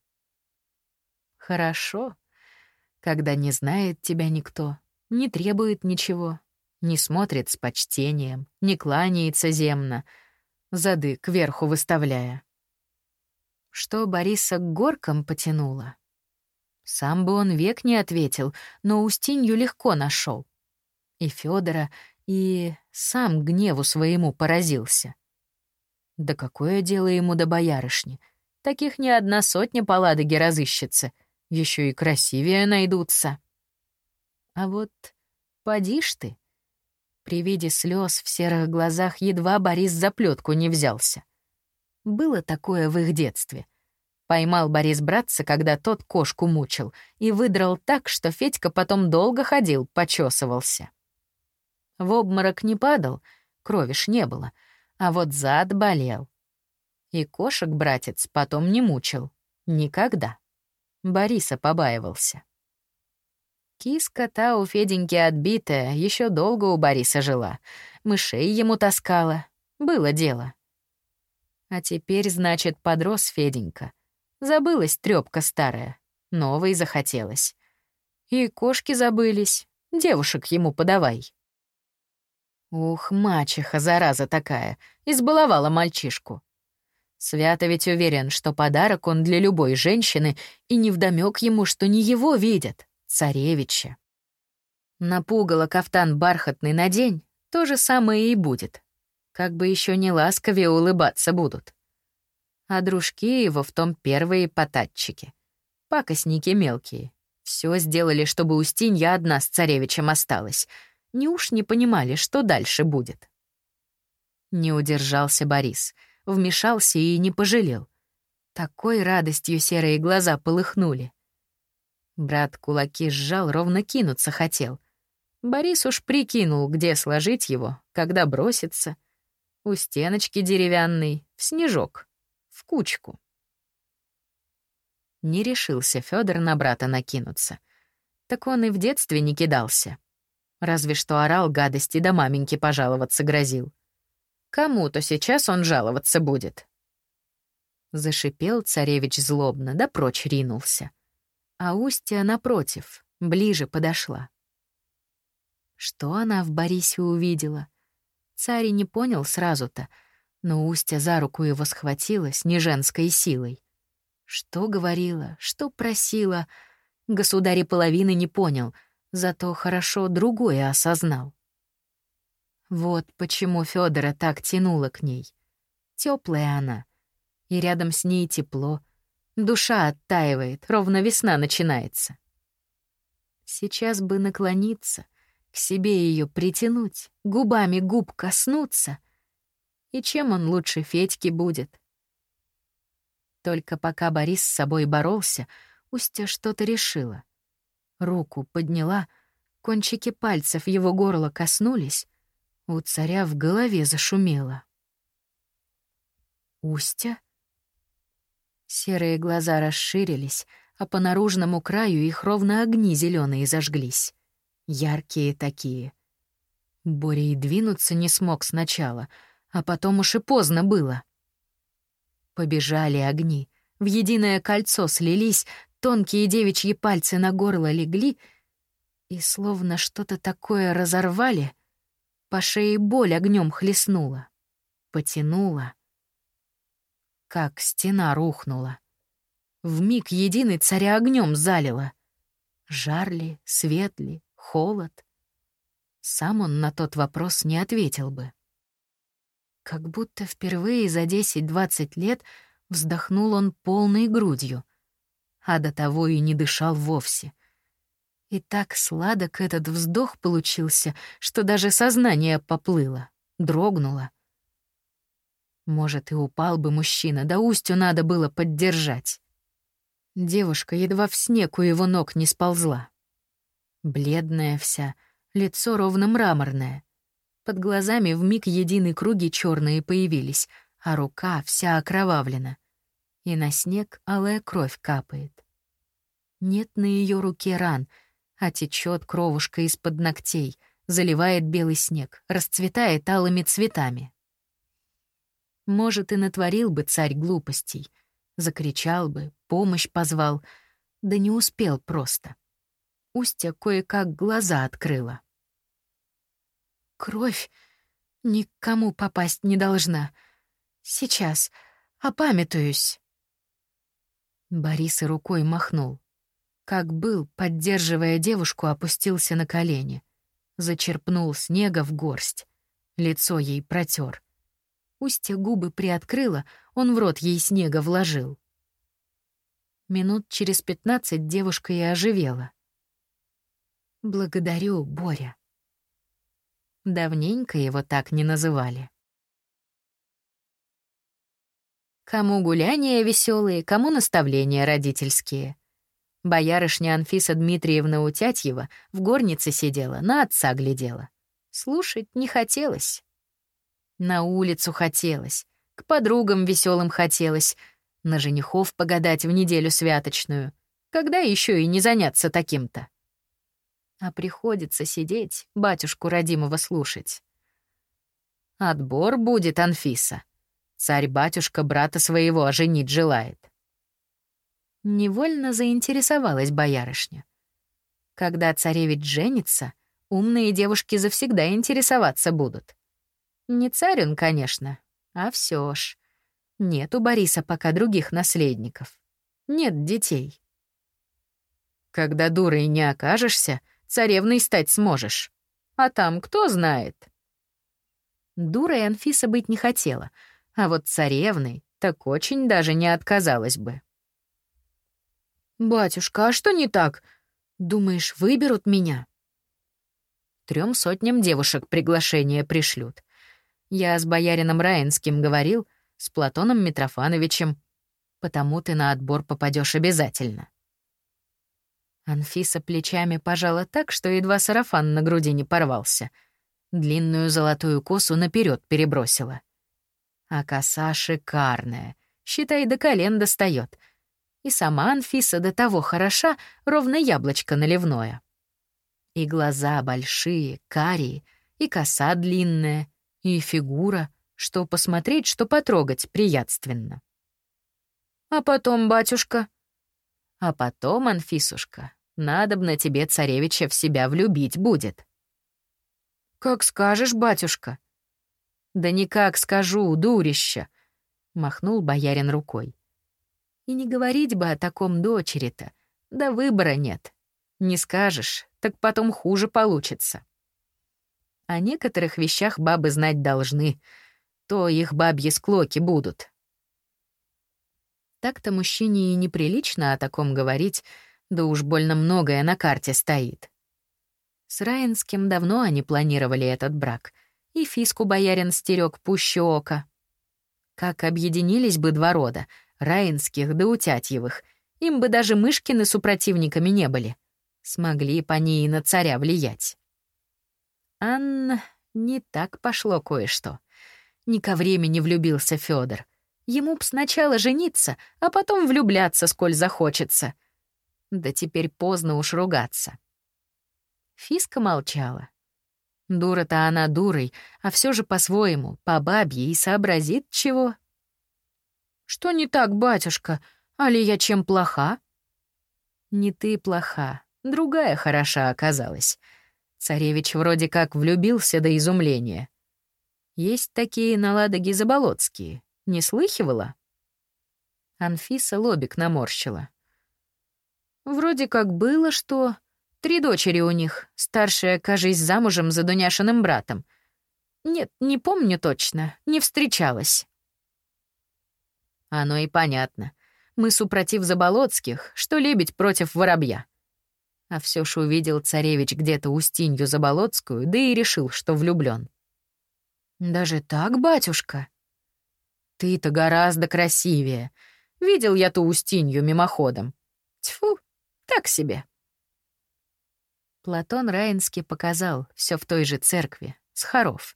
[SPEAKER 1] Хорошо, когда не знает тебя никто, не требует ничего, не смотрит с почтением, не кланяется земно, зады кверху выставляя. Что Бориса к горкам потянуло? Сам бы он век не ответил, но Устинью легко нашел. И Федора, и сам гневу своему поразился. Да какое дело ему до боярышни? Таких не одна сотня по Ладоге разыщется, еще и красивее найдутся. А вот поди ж ты. При виде слез в серых глазах едва Борис за плетку не взялся. Было такое в их детстве. Поймал Борис братца, когда тот кошку мучил, и выдрал так, что Федька потом долго ходил, почесывался. В обморок не падал, крови ж не было, а вот зад болел. И кошек братец потом не мучил. Никогда. Бориса побаивался. Киска та у Феденьки отбитая, еще долго у Бориса жила. Мышей ему таскала. Было дело. А теперь, значит, подрос Феденька. Забылась трёпка старая. Новой захотелось. И кошки забылись. Девушек ему подавай. Ух, мачеха, зараза такая, избаловала мальчишку. Свято ведь уверен, что подарок он для любой женщины, и невдомёк ему, что не его видят, царевича. Напугала кафтан бархатный на день, то же самое и будет. Как бы еще не ласковее улыбаться будут. А дружки его в том первые потатчики. Пакостники мелкие. Все сделали, чтобы Устинья одна с царевичем осталась. Не уж не понимали, что дальше будет. Не удержался Борис — вмешался и не пожалел. Такой радостью серые глаза полыхнули. Брат кулаки сжал, ровно кинуться хотел. Борис уж прикинул, где сложить его, когда бросится. У стеночки деревянной, в снежок, в кучку. Не решился Федор на брата накинуться. Так он и в детстве не кидался. Разве что орал гадости да маменьке пожаловаться грозил. Кому-то сейчас он жаловаться будет. Зашипел царевич злобно, да прочь ринулся. А Устья, напротив, ближе подошла. Что она в Борисе увидела? Царь не понял сразу-то, но Устья за руку его схватила с неженской силой. Что говорила, что просила, государь половины не понял, зато хорошо другое осознал. Вот почему Федора так тянуло к ней. Теплая она, и рядом с ней тепло. Душа оттаивает, ровно весна начинается. Сейчас бы наклониться, к себе ее притянуть, губами губ коснуться. И чем он лучше Федьки будет? Только пока Борис с собой боролся, Устя что-то решила. Руку подняла, кончики пальцев его горла коснулись, у царя в голове зашумело. Устя? Серые глаза расширились, а по наружному краю их ровно огни зеленые зажглись. Яркие такие. Боря и двинуться не смог сначала, а потом уж и поздно было. Побежали огни, в единое кольцо слились, тонкие девичьи пальцы на горло легли и словно что-то такое разорвали, по шее боль огнем хлестнула. Потянула. Как стена рухнула. В миг единый царя огнем залила. Жар ли, свет ли, холод? Сам он на тот вопрос не ответил бы. Как будто впервые за 10-20 лет вздохнул он полной грудью, а до того и не дышал вовсе — и так сладок этот вздох получился, что даже сознание поплыло, дрогнуло. Может, и упал бы мужчина, да Устю надо было поддержать. Девушка едва в снег у его ног не сползла. Бледная вся, лицо ровно мраморное. Под глазами вмиг единые круги черные появились, а рука вся окровавлена. И на снег алая кровь капает. Нет на ее руке ран — а течет кровушка из-под ногтей, заливает белый снег, расцветает алыми цветами. Может, и натворил бы царь глупостей, закричал бы, помощь позвал, да не успел просто. Устья кое-как глаза открыла. Кровь никому попасть не должна. Сейчас опамятуюсь. Борис рукой махнул. Как был, поддерживая девушку, опустился на колени. Зачерпнул снега в горсть. Лицо ей протер. Устья губы приоткрыла, он в рот ей снега вложил. Минут через пятнадцать девушка и оживела. «Благодарю, Боря». Давненько его так не называли. Кому гуляния веселые, кому наставления родительские — Боярышня Анфиса Дмитриевна Утятьева в горнице сидела, на отца глядела. Слушать не хотелось. На улицу хотелось, к подругам веселым хотелось, на женихов погадать в неделю святочную. Когда еще и не заняться таким-то? А приходится сидеть, батюшку родимого слушать. Отбор будет, Анфиса. Царь-батюшка брата своего оженить желает. Невольно заинтересовалась боярышня. Когда царевич женится, умные девушки завсегда интересоваться будут. Не царь он, конечно, а все ж. Нет у Бориса пока других наследников. Нет детей. Когда дурой не окажешься, царевной стать сможешь. А там кто знает? Дурой Анфиса быть не хотела, а вот царевной так очень даже не отказалась бы. «Батюшка, а что не так? Думаешь, выберут меня?» Трем сотням девушек приглашение пришлют. Я с боярином Раинским говорил, с Платоном Митрофановичем. Потому ты на отбор попадешь обязательно. Анфиса плечами пожала так, что едва сарафан на груди не порвался. Длинную золотую косу наперед перебросила. А коса шикарная, считай, до колен достает. И сама Анфиса до того хороша, ровно яблочко наливное. И глаза большие, карие, и коса длинная, и фигура, что посмотреть, что потрогать приятственно. А потом, батюшка? А потом, Анфисушка, надобно тебе царевича в себя влюбить будет. Как скажешь, батюшка. Да никак скажу, дурище, махнул боярин рукой. И не говорить бы о таком дочери-то. Да выбора нет. Не скажешь, так потом хуже получится. О некоторых вещах бабы знать должны, то их бабьи склоки будут. Так-то мужчине и неприлично о таком говорить, да уж больно многое на карте стоит. С Раинским давно они планировали этот брак, и Фиску боярин стерег пуще ока. Как объединились бы два рода, Раинских да Утятьевых, им бы даже Мышкины супротивниками не были. Смогли по ней и на царя влиять. Анна, не так пошло кое-что. Не ко времени влюбился Федор. Ему б сначала жениться, а потом влюбляться, сколь захочется. Да теперь поздно уж ругаться. Фиска молчала. Дура-то она дурой, а все же по-своему, по бабье и сообразит чего. «Что не так, батюшка? Али я чем плоха?» «Не ты плоха, другая хороша оказалась. Царевич вроде как влюбился до изумления. Есть такие на Ладоге. Не слыхивала?» Анфиса лобик наморщила. «Вроде как было, что... Три дочери у них, старшая, кажись, замужем за Дуняшиным братом. Нет, не помню точно, не встречалась». Оно и понятно. Мы супротив Заболоцких, что лебедь против воробья. А все ж увидел царевич где-то Устинью Заболоцкую, да и решил, что влюблен. «Даже так, батюшка?» «Ты-то гораздо красивее. Видел я ту Устинью мимоходом. Тьфу, так себе». Платон Раинский показал все в той же церкви, с хоров.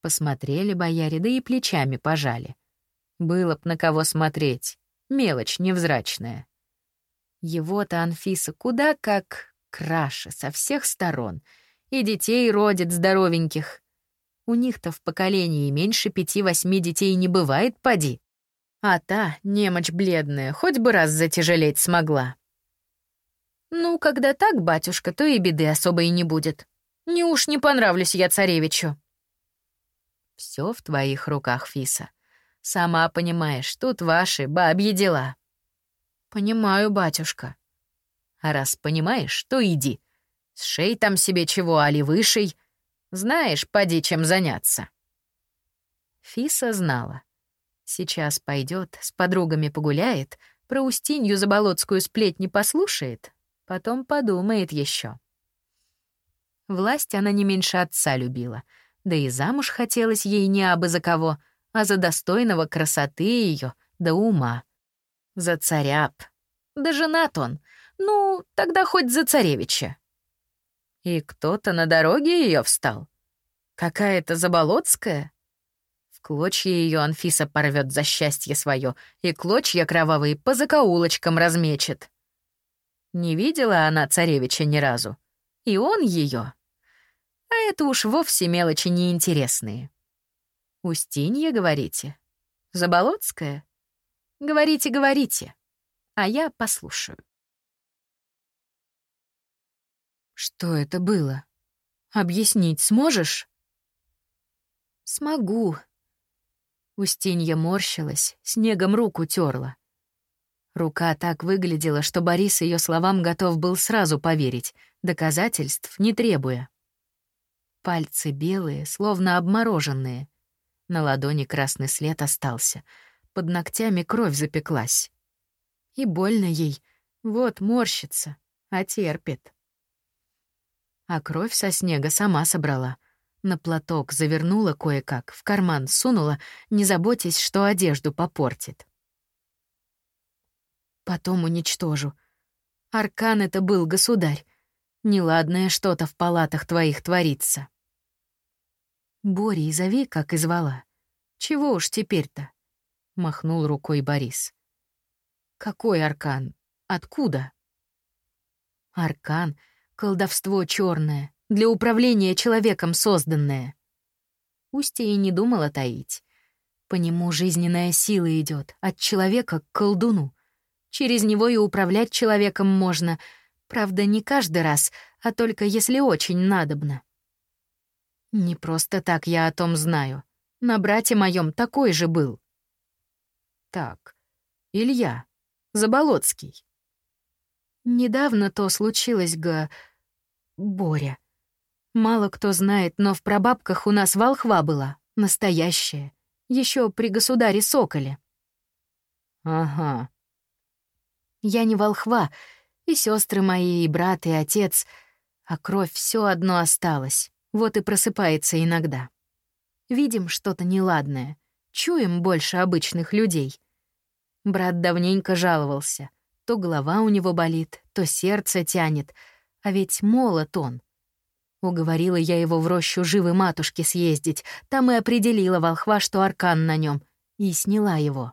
[SPEAKER 1] Посмотрели бояре, да и плечами пожали. Было б на кого смотреть, мелочь невзрачная. Его-то Анфиса куда как краше со всех сторон. И детей родит здоровеньких. У них-то в поколении меньше пяти-восьми детей не бывает, поди. А та, немочь бледная, хоть бы раз затяжелеть смогла. Ну, когда так, батюшка, то и беды особой не будет. Не уж не понравлюсь я царевичу. Все в твоих руках, Фиса. Сама понимаешь, тут ваши бабьи дела. «Понимаю, батюшка». «А раз понимаешь, то иди. Сшей там себе чего, али вышей. Знаешь, поди чем заняться». Фиса знала. Сейчас пойдет, с подругами погуляет, про Устинью Заболоцкую сплетни послушает, потом подумает еще. Власть она не меньше отца любила, да и замуж хотелось ей не абы за кого, а за достойного красоты ее да ума. За царя б. Да женат он. Ну, тогда хоть за царевича. И кто-то на дороге ее встал. Какая-то Заболоцкая. В клочья ее Анфиса порвет за счастье свое, и клочья кровавые по закоулочкам размечет. Не видела она царевича ни разу. И он ее. А это уж вовсе мелочи неинтересные. Устинья, говорите? Заболоцкая? Говорите, говорите. а я послушаю.
[SPEAKER 2] Что это было? Объяснить сможешь?
[SPEAKER 1] Смогу. Устинья морщилась, снегом руку терла. Рука так выглядела, что Борис ее словам готов был сразу поверить, доказательств не требуя. Пальцы белые, словно обмороженные. На ладони красный след остался. Под ногтями кровь запеклась. И больно ей. Вот морщится, а терпит. А кровь со снега сама собрала. На платок завернула кое-как, в карман сунула, не заботясь, что одежду попортит. Потом уничтожу. Аркан это был, государь. Неладное что-то в палатах твоих творится. Бори, зови, как и звала. Чего уж теперь-то? Махнул рукой Борис. Какой аркан? Откуда? Аркан — колдовство черное, для управления человеком созданное. Устья и не думала таить. По нему жизненная сила идет от человека к колдуну. Через него и управлять человеком можно, правда, не каждый раз, а только если очень надобно. Не просто так я о том знаю. На брате моем такой же был. Так, Илья, Заболоцкий. Недавно то случилось, га... Боря. Мало кто знает, но в прабабках у нас волхва была, настоящая, еще при государе Соколе.
[SPEAKER 2] Ага.
[SPEAKER 1] Я не волхва, и сестры мои, и брат, и отец, а кровь все одно осталась, вот и просыпается иногда. Видим что-то неладное, чуем больше обычных людей. Брат давненько жаловался. То голова у него болит, то сердце тянет, а ведь молод он. Уговорила я его в рощу живой матушки съездить, там и определила волхва, что аркан на нем, и сняла его.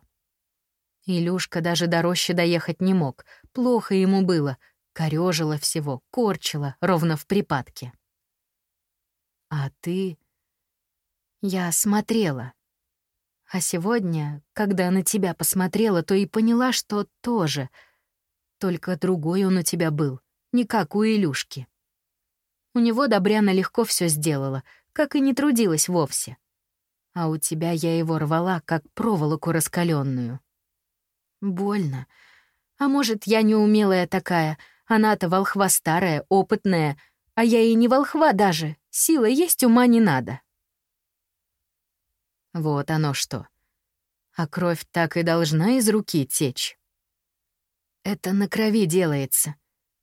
[SPEAKER 1] Илюшка даже до рощи доехать не мог, плохо ему было, корёжило всего, корчило, ровно в припадке. А ты... Я смотрела. А сегодня, когда на тебя посмотрела, то и поняла, что тоже. Только другой он у тебя был, не как у Илюшки. У него Добряна легко все сделала, как и не трудилась вовсе. А у тебя я его рвала, как проволоку раскаленную. Больно. А может, я неумелая такая, она-то волхва старая, опытная, а я и не волхва даже, сила есть, ума не надо. Вот оно что. А кровь так и должна из руки течь. Это на крови делается.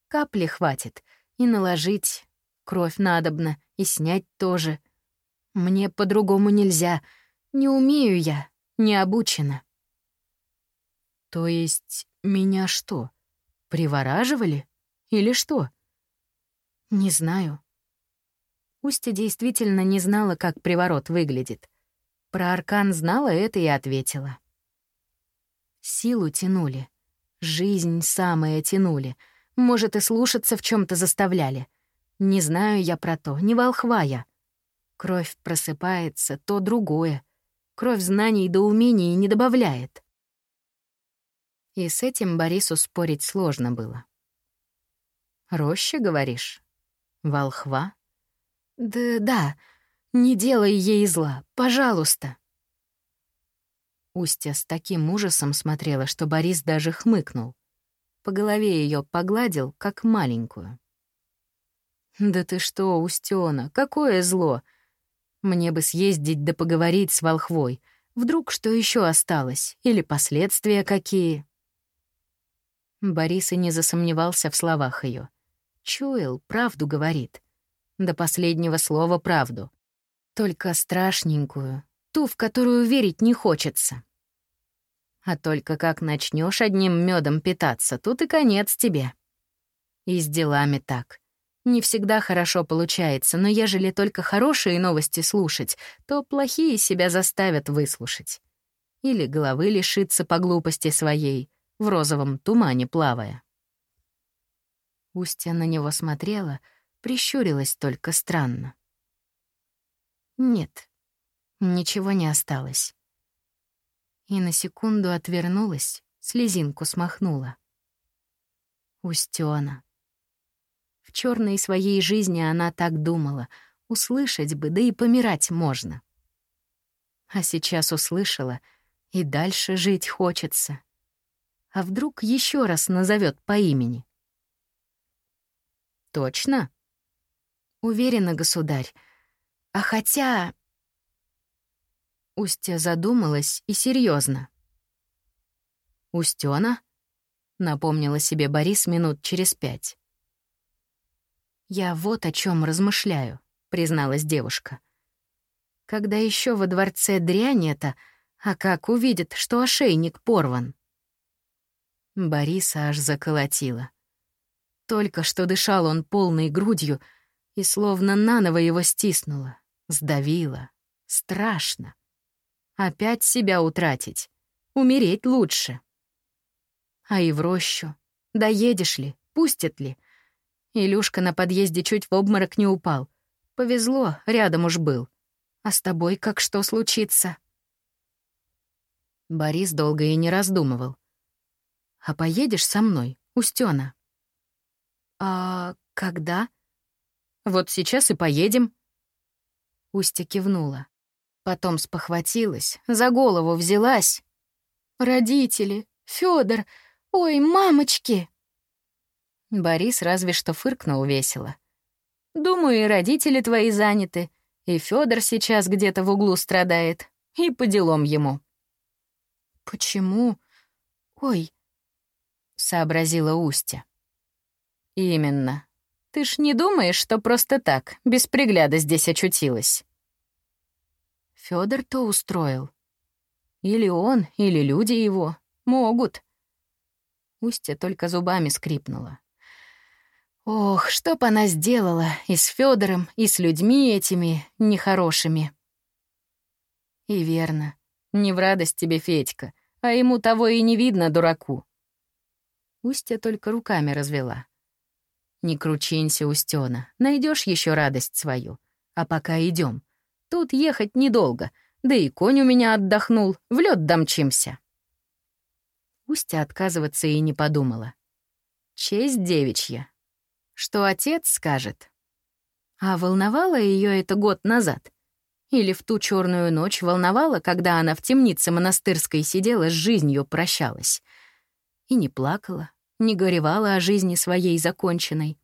[SPEAKER 1] Капли хватит. И наложить кровь надобно, и снять тоже. Мне по-другому нельзя. Не умею я, не обучена. То есть меня что, привораживали? Или что? Не знаю. Устя действительно не знала, как приворот выглядит. Про аркан знала это и ответила. Силу тянули. Жизнь самая тянули. Может, и слушаться в чем то заставляли. Не знаю я про то, не волхва я. Кровь просыпается, то другое. Кровь знаний до умений не добавляет. И с этим Борису спорить сложно было. «Роща, говоришь? Волхва?» «Да, да, не делай ей зла, пожалуйста». Устья с таким ужасом смотрела, что Борис даже хмыкнул. По голове ее погладил, как маленькую. «Да ты что, Устёна, какое зло! Мне бы съездить да поговорить с волхвой. Вдруг что еще осталось? Или последствия какие?» Борис и не засомневался в словах ее. Чуял, правду говорит. До последнего слова правду. Только страшненькую, ту, в которую верить не хочется. А только как начнешь одним медом питаться, тут и конец тебе. И с делами так. Не всегда хорошо получается, но ежели только хорошие новости слушать, то плохие себя заставят выслушать. Или головы лишиться по глупости своей, в розовом тумане плавая. Устья на него смотрела, прищурилась только странно. Нет, ничего не осталось. И на секунду отвернулась, слезинку смахнула. Устёна. В черной своей жизни она так думала. Услышать бы, да и помирать можно. А сейчас услышала, и дальше жить хочется. А вдруг еще раз назовет по имени?
[SPEAKER 2] Точно?
[SPEAKER 1] Уверена, государь. А хотя... Устья задумалась и серьезно. «Устёна?» — напомнила себе Борис минут через пять. «Я вот о чем размышляю», — призналась девушка. «Когда еще во дворце дрянь это, а как увидит, что ошейник порван?» Бориса аж заколотила. Только что дышал он полной грудью и словно наново его стиснуло, сдавило. Страшно. Опять себя утратить. Умереть лучше. А и в рощу. Доедешь ли? Пустят ли? Илюшка на подъезде чуть в обморок не упал. Повезло, рядом уж был. А с тобой как что случится? Борис долго и не раздумывал. «А поедешь со мной, Устёна?» «А когда?» «Вот сейчас и поедем». Устя кивнула. Потом спохватилась, за голову взялась. «Родители! Фёдор! Ой, мамочки!» Борис разве что фыркнул весело. «Думаю, и родители твои заняты, и Фёдор сейчас где-то в углу страдает, и по делам ему». «Почему? Ой!» — сообразила Устя. «Именно. Ты ж не думаешь, что просто так, без пригляда здесь очутилась?» Фёдор то устроил. Или он, или люди его. Могут. Устья только зубами скрипнула. Ох, что б она сделала и с Фёдором, и с людьми этими нехорошими. И верно, не в радость тебе, Федька, а ему того и не видно, дураку. Устья только руками развела. Не кручинься, Устёна, найдешь еще радость свою. А пока идем. Тут ехать недолго, да и конь у меня отдохнул, в лед домчимся. Устя отказываться и не подумала. Честь девичья. Что отец скажет? А волновало ее это год назад? Или в ту черную ночь волновало, когда она в темнице монастырской сидела, с жизнью прощалась? И не плакала, не горевала о жизни своей законченной,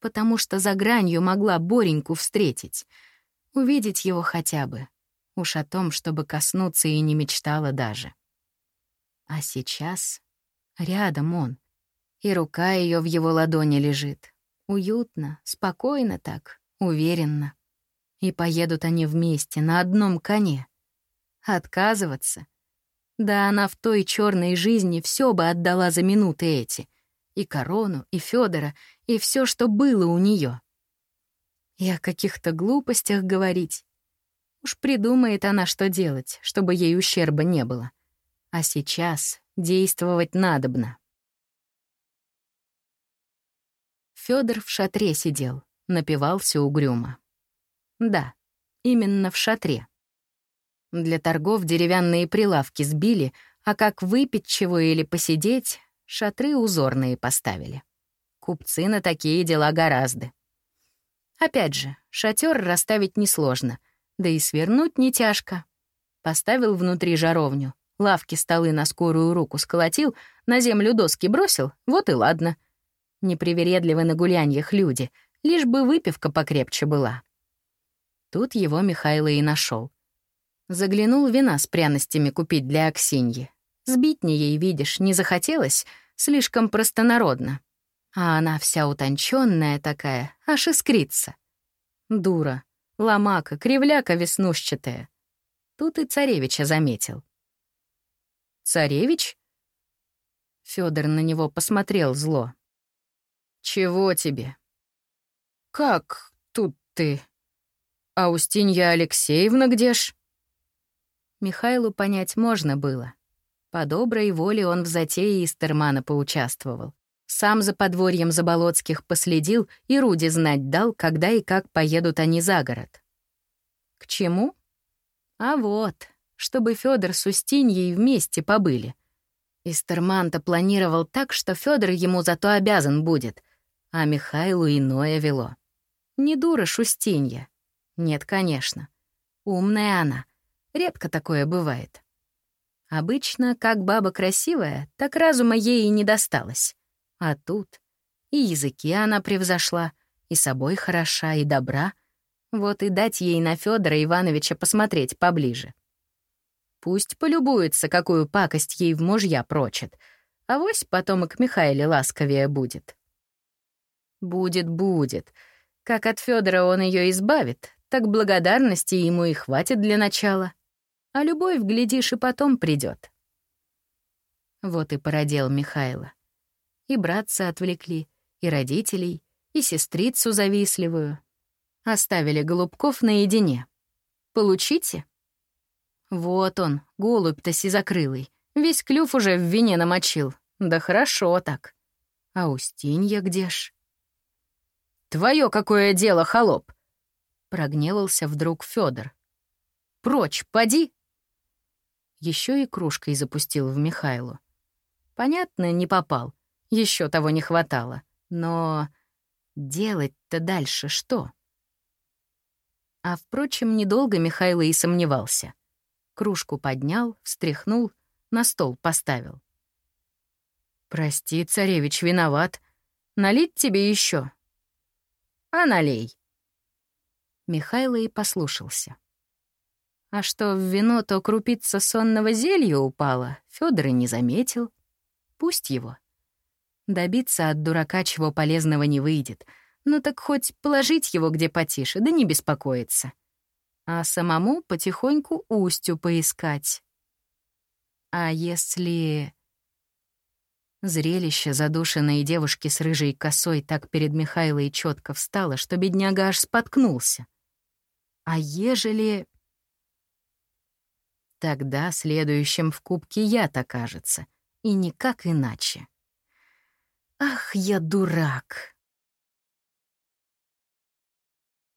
[SPEAKER 1] потому что за гранью могла Бореньку встретить — Увидеть его хотя бы. Уж о том, чтобы коснуться и не мечтала даже. А сейчас рядом он, и рука ее в его ладони лежит. Уютно, спокойно так, уверенно. И поедут они вместе на одном коне. Отказываться? Да она в той черной жизни все бы отдала за минуты эти. И корону, и Федора, и все, что было у нее. И о каких-то глупостях говорить. Уж придумает она, что делать, чтобы ей ущерба не было. А сейчас действовать надобно. Фёдор в шатре сидел, напивался угрюмо. Да, именно в шатре. Для торгов деревянные прилавки сбили, а как выпить чего или посидеть, шатры узорные поставили. Купцы на такие дела гораздо. Опять же, шатер расставить несложно, да и свернуть не тяжко. Поставил внутри жаровню, лавки, столы на скорую руку сколотил, на землю доски бросил, вот и ладно. Непривередливы на гуляньях люди, лишь бы выпивка покрепче была. Тут его Михайло и нашел. Заглянул вина с пряностями купить для Аксиньи. Сбить не ей, видишь, не захотелось, слишком простонародно. А она вся утонченная такая, аж искрится. Дура, ломака, кривляка веснушчатая. Тут и царевича заметил. «Царевич?» Федор на него посмотрел зло. «Чего тебе?» «Как тут ты? А Устинья Алексеевна где ж?» Михайлу понять можно было. По доброй воле он в затее Истермана поучаствовал. Сам за подворьем Заболоцких последил и Руди знать дал, когда и как поедут они за город. К чему? А вот, чтобы Федор с Устиньей вместе побыли. Истерман-то планировал так, что Федор ему зато обязан будет, а Михайлу иное вело. Не дура Шустинья. Нет, конечно. Умная она. Редко такое бывает. Обычно, как баба красивая, так разума ей и не досталось. А тут и языки она превзошла, и собой хороша, и добра. Вот и дать ей на Федора Ивановича посмотреть поближе. Пусть полюбуется, какую пакость ей в мужья прочит. А вось потом и к Михаиле ласковее будет. Будет, будет. Как от Федора он ее избавит, так благодарности ему и хватит для начала. А любовь, глядишь, и потом придет. Вот и породел Михайла. И братца отвлекли, и родителей, и сестрицу завистливую. Оставили Голубков наедине. Получите? Вот он, голубь-то сизокрылый. Весь клюв уже в вине намочил. Да хорошо так. А Устинья где ж? Твое какое дело, холоп? Прогневался вдруг Федор. Прочь, поди! Еще и кружкой запустил в Михайлу. Понятно, не попал. Еще того не хватало. Но делать-то дальше что? А, впрочем, недолго Михайло и сомневался. Кружку поднял, встряхнул, на стол поставил. «Прости, царевич, виноват. Налить тебе еще. «А налей». Михайло и послушался. А что в вино то крупица сонного зелья упала, Фёдор и не заметил. Пусть его. Добиться от дурака чего полезного не выйдет. Ну так хоть положить его где потише, да не беспокоиться а самому потихоньку Устю поискать. А если... Зрелище задушенной девушки с рыжей косой так перед Михайлой четко встало, что бедняга аж споткнулся. А ежели... Тогда следующим в кубке яд окажется, и никак иначе. Ах, я дурак!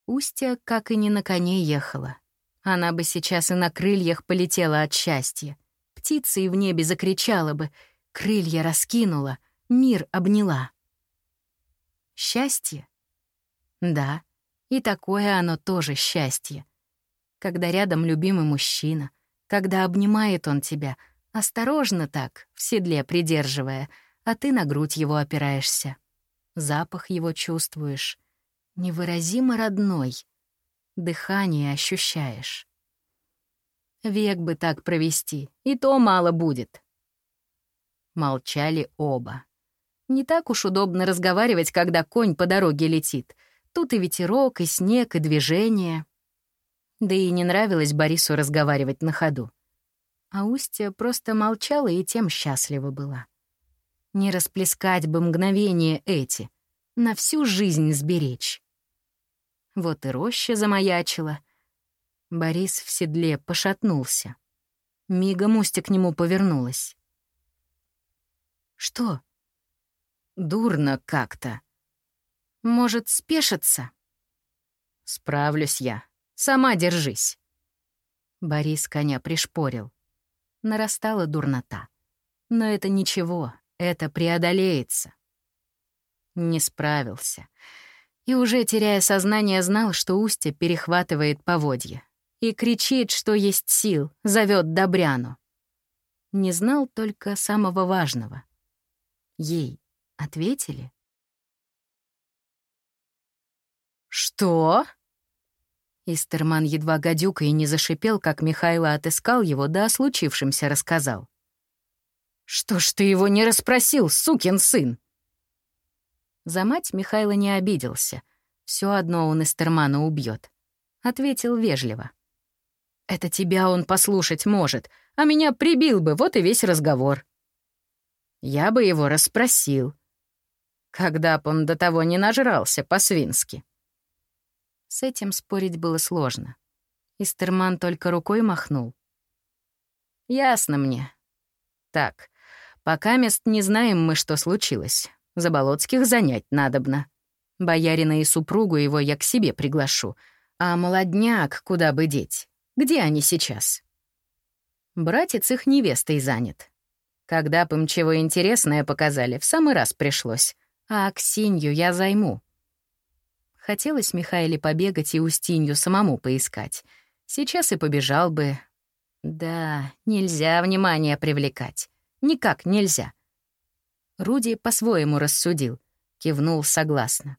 [SPEAKER 1] Устья, как и не на коне ехала. Она бы сейчас и на крыльях полетела от счастья. Птица и в небе закричала бы, крылья раскинула, мир обняла. Счастье? Да, и такое оно тоже счастье. Когда рядом любимый мужчина, когда обнимает он тебя, осторожно так, в седле придерживая, а ты на грудь его опираешься. Запах его чувствуешь, невыразимо родной. Дыхание ощущаешь. Век бы так провести, и то мало будет. Молчали оба. Не так уж удобно разговаривать, когда конь по дороге летит. Тут и ветерок, и снег, и движение. Да и не нравилось Борису разговаривать на ходу. А Устья просто молчала и тем счастлива была. Не расплескать бы мгновения эти, на всю жизнь сберечь. Вот и роща замаячила. Борис в седле пошатнулся. Мигом Устя к нему повернулась. «Что?» «Дурно как-то. Может, спешиться?» «Справлюсь я. Сама держись». Борис коня пришпорил. Нарастала дурнота. Но это ничего, это преодолеется. Не справился и уже теряя сознание знал, что Устья перехватывает поводья и кричит, что есть сил, зовет Добряну. Не знал только самого важного. Ей ответили? «Что?» Истерман едва гадюка и не зашипел, как Михайло отыскал его, да о случившемся рассказал. «Что ж ты его не расспросил, сукин сын?» За мать Михайло не обиделся. Все одно он Эстермана убьет. Ответил вежливо. «Это тебя он послушать может, а меня прибил бы, вот и весь разговор». Я бы его расспросил. Когда б он до того не нажрался по-свински. С этим спорить было сложно. Истерман только рукой махнул. «Ясно мне. Так, пока мест не знаем мы, что случилось. Заболоцких занять надобно. Боярина и супругу его я к себе приглашу. А молодняк куда бы деть? Где они сейчас? Братец их невестой занят. Когда бы им чего интересное показали, в самый раз пришлось. А Аксинью я займу. Хотелось Михаиле побегать и Устинью самому поискать. Сейчас и побежал бы. Да, нельзя внимание привлекать. Никак нельзя. Руди по-своему рассудил, кивнул согласно.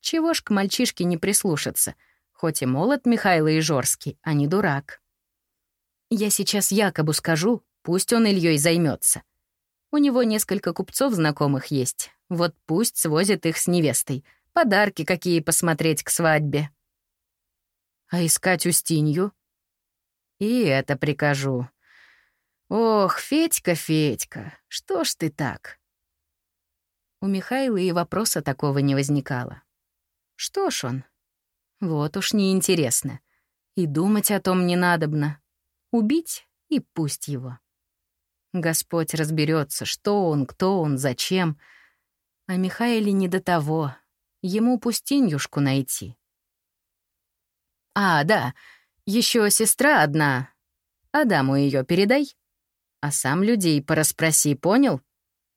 [SPEAKER 1] Чего ж к мальчишке не прислушаться, хоть и молод Михаил Ижорский, а не дурак. Я сейчас Якобу скажу, пусть он Ильей займется. У него несколько купцов знакомых есть, вот пусть свозит их с невестой — Подарки какие посмотреть к свадьбе. А искать Устинью? И это прикажу. Ох, Федька, Федька, что ж ты так? У Михаила и вопроса такого не возникало. Что ж он? Вот уж неинтересно. И думать о том не надобно. Убить и пусть его. Господь разберется, что он, кто он, зачем. А Михаиле не до того, Ему пустинюшку найти. А, да, еще сестра одна. Адаму ее передай. А сам людей пораспроси, понял?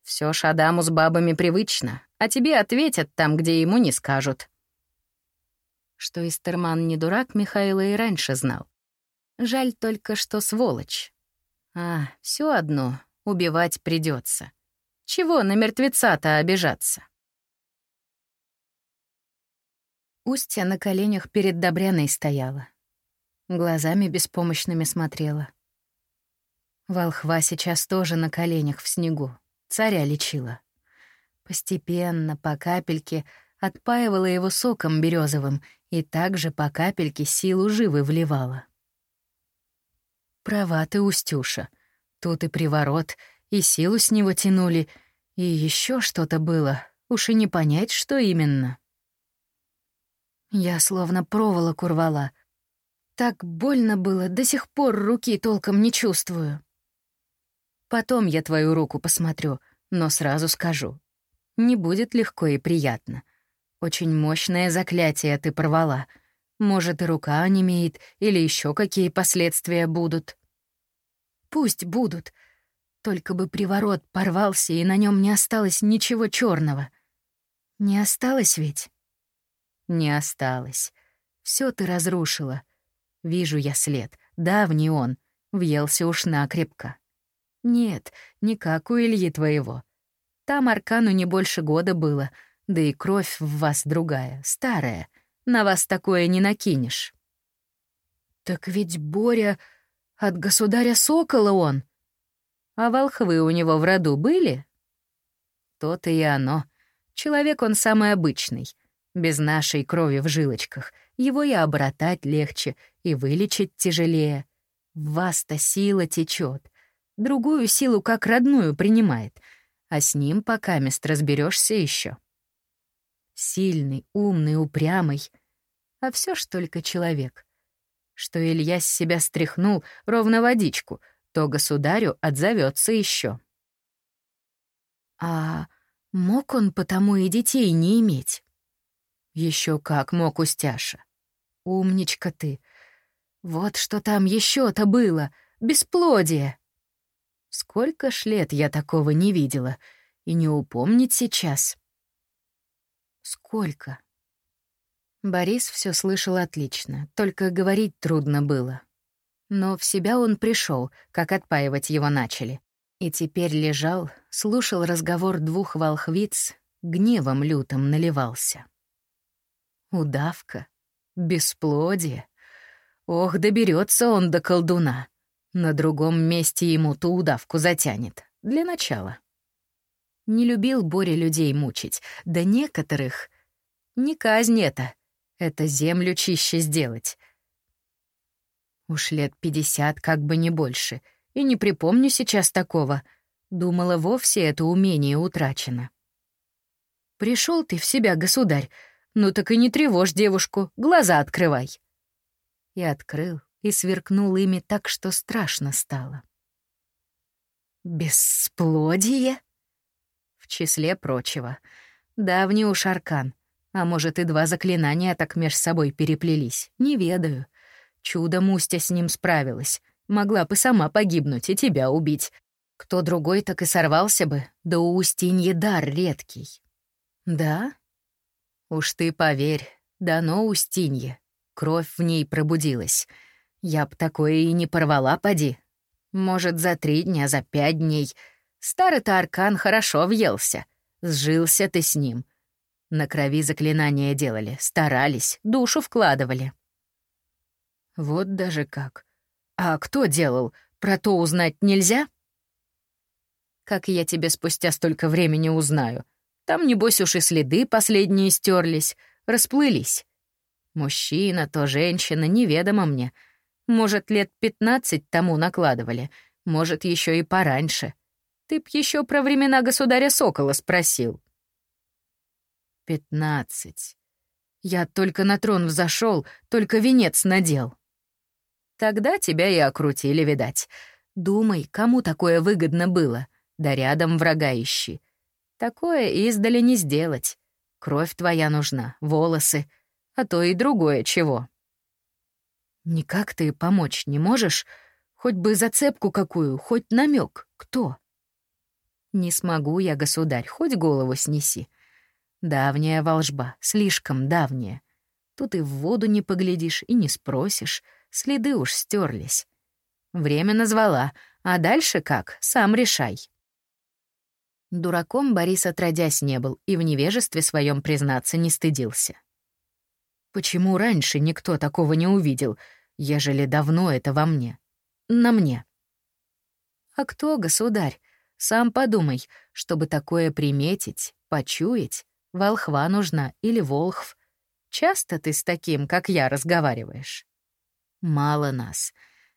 [SPEAKER 1] Все ж Адаму с бабами привычно, а тебе ответят там, где ему не скажут. Что Истерман не дурак, Михаила и раньше знал. Жаль только, что сволочь. А, все одно, убивать придется. Чего на мертвеца-то обижаться? Устья на коленях перед Добряной стояла. Глазами беспомощными смотрела. Волхва сейчас тоже на коленях в снегу. Царя лечила. Постепенно, по капельке, отпаивала его соком березовым и также по капельке силу живы вливала. Права ты, Устюша. Тут и приворот, и силу с него тянули, и еще что-то было, уж и не понять, что именно. Я словно проволоку рвала. Так больно было, до сих пор руки толком не чувствую. Потом я твою руку посмотрю, но сразу скажу. Не будет легко и приятно. Очень мощное заклятие ты порвала. Может, и рука онемеет, или еще какие последствия будут. Пусть будут. Только бы приворот порвался, и на нем не осталось ничего черного. Не осталось ведь? Не осталось. Все ты разрушила. Вижу я след. Давний он. Въелся уж накрепко. Нет, не как у Ильи твоего. Там Аркану не больше года было, да и кровь в вас другая, старая. На вас такое не накинешь. Так ведь Боря от государя Сокола он. А волхвы у него в роду были? То-то и оно. Человек он самый обычный — без нашей крови в жилочках его и обратать легче, и вылечить тяжелее. В вас-то сила течет, другую силу как родную принимает, а с ним пока мест разберешься еще. Сильный, умный, упрямый, а все ж только человек. Что Илья с себя стряхнул ровно водичку, то государю отзовется еще. А мог он потому и детей не иметь? Еще как мог Устяша. Умничка ты. Вот что там еще-то было. Бесплодие. Сколько ж лет я такого не видела. И не упомнить сейчас. Сколько? Борис все слышал отлично, только говорить трудно было. Но в себя он пришел, как отпаивать его начали. И теперь лежал, слушал разговор двух волхвиц, гневом лютым наливался. Удавка, бесплодие. Ох, доберется он до колдуна. На другом месте ему ту удавку затянет. Для начала. Не любил Боря людей мучить, да некоторых... Не казнь это. Это землю чище сделать. Уж лет пятьдесят, как бы не больше. И не припомню сейчас такого. Думала, вовсе это умение утрачено. Пришел ты в себя, государь, «Ну так и не тревожь девушку, глаза открывай». И открыл, и сверкнул ими так, что страшно стало. «Бесплодие?» В числе прочего. Давний уж аркан. А может, и два заклинания так меж собой переплелись. Не ведаю. Чудо Мустя с ним справилась. Могла бы сама погибнуть и тебя убить. Кто другой так и сорвался бы, да у Устиньи дар редкий. Да? Уж ты поверь, дано Устинье. Кровь в ней пробудилась. Я б такое и не порвала, поди. Может, за три дня, за пять дней. Старый-то аркан хорошо въелся. Сжился ты с ним. На крови заклинания делали, старались, душу вкладывали. Вот даже как. А кто делал? Про то узнать нельзя? Как я тебе спустя столько времени узнаю? Там, небось, уж и следы последние стерлись, расплылись. Мужчина, то женщина, неведомо мне. Может, лет пятнадцать тому накладывали, может, еще и пораньше. Ты б еще про времена государя Сокола спросил. Пятнадцать. Я только на трон взошел, только венец надел. Тогда тебя и окрутили, видать. Думай, кому такое выгодно было, да рядом врага ищи. Такое издали не сделать. Кровь твоя нужна, волосы, а то и другое чего. Никак ты помочь не можешь? Хоть бы зацепку какую, хоть намек, кто? Не смогу я, государь, хоть голову снеси. Давняя волжба, слишком давняя. Тут и в воду не поглядишь, и не спросишь, следы уж стерлись. Время назвала, а дальше как, сам решай. Дураком Борис отродясь не был и в невежестве своем признаться не стыдился. Почему раньше никто такого не увидел, ежели давно это во мне? На мне. А кто, государь? Сам подумай, чтобы такое приметить, почуять, волхва нужна или волхв. Часто ты с таким, как я, разговариваешь? Мало нас.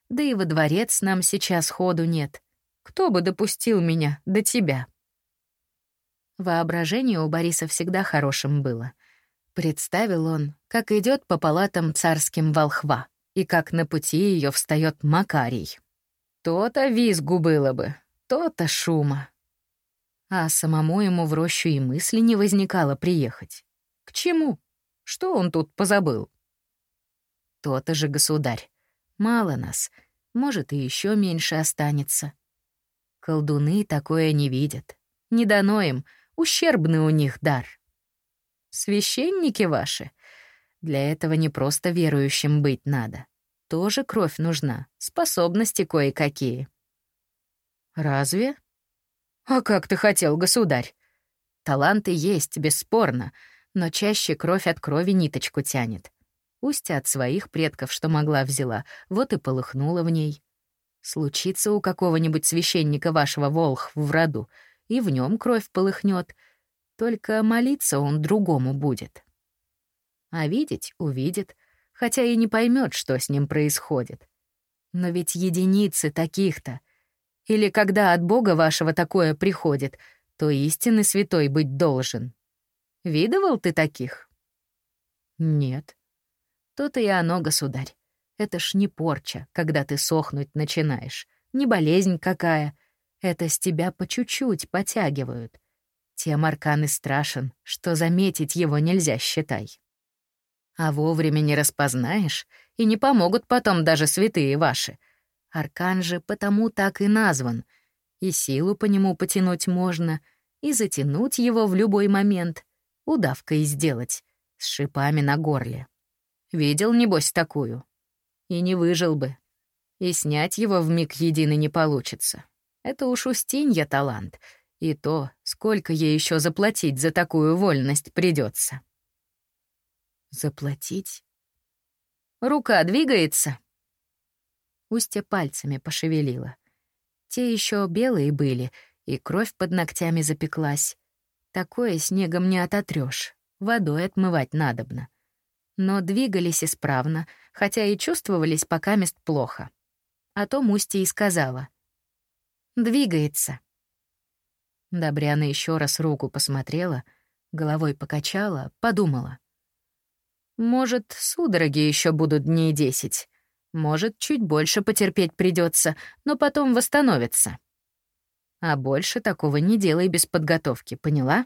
[SPEAKER 1] Да и во дворец нам сейчас ходу нет. Кто бы допустил меня до тебя? Воображение у Бориса всегда хорошим было. Представил он, как идет по палатам царским волхва, и как на пути ее встает Макарий. То-то визгу было бы, то-то шума. А самому ему в рощу и мысли не возникало приехать. К чему? Что он тут позабыл? То-то же государь. Мало нас. Может, и еще меньше останется. Колдуны такое не видят. Не дано им — Ущербный у них дар. Священники ваши. Для этого не просто верующим быть надо. Тоже кровь нужна, способности кое-какие. Разве? А как ты хотел, государь? Таланты есть, бесспорно, но чаще кровь от крови ниточку тянет. Устья от своих предков, что могла, взяла, вот и полыхнула в ней. Случится у какого-нибудь священника вашего волх в роду, и в нем кровь полыхнет, только молиться он другому будет. А видеть — увидит, хотя и не поймет, что с ним происходит. Но ведь единицы таких-то. Или когда от Бога вашего такое приходит, то истинный святой быть должен. Видывал ты таких? Нет. То-то и оно, государь. Это ж не порча, когда ты сохнуть начинаешь, не болезнь какая — это с тебя по чуть-чуть потягивают. Тем аркан и страшен, что заметить его нельзя, считай. А вовремя не распознаешь, и не помогут потом даже святые ваши. Аркан же потому так и назван. И силу по нему потянуть можно, и затянуть его в любой момент, удавкой сделать, с шипами на горле. Видел, небось, такую? И не выжил бы. И снять его в миг единый не получится. Это уж Устинья талант. И то, сколько ей еще заплатить за такую вольность придется. Заплатить? Рука двигается? Устья пальцами пошевелила. Те еще белые были, и кровь под ногтями запеклась. Такое снегом не ототрешь, водой отмывать надобно. Но двигались исправно, хотя и чувствовались пока мест плохо. А то Мустья и сказала. Двигается. Добряна еще раз руку посмотрела, головой покачала, подумала. Может, судороги еще будут дней десять. Может, чуть больше потерпеть придется, но потом восстановится. А больше такого не делай без подготовки, поняла?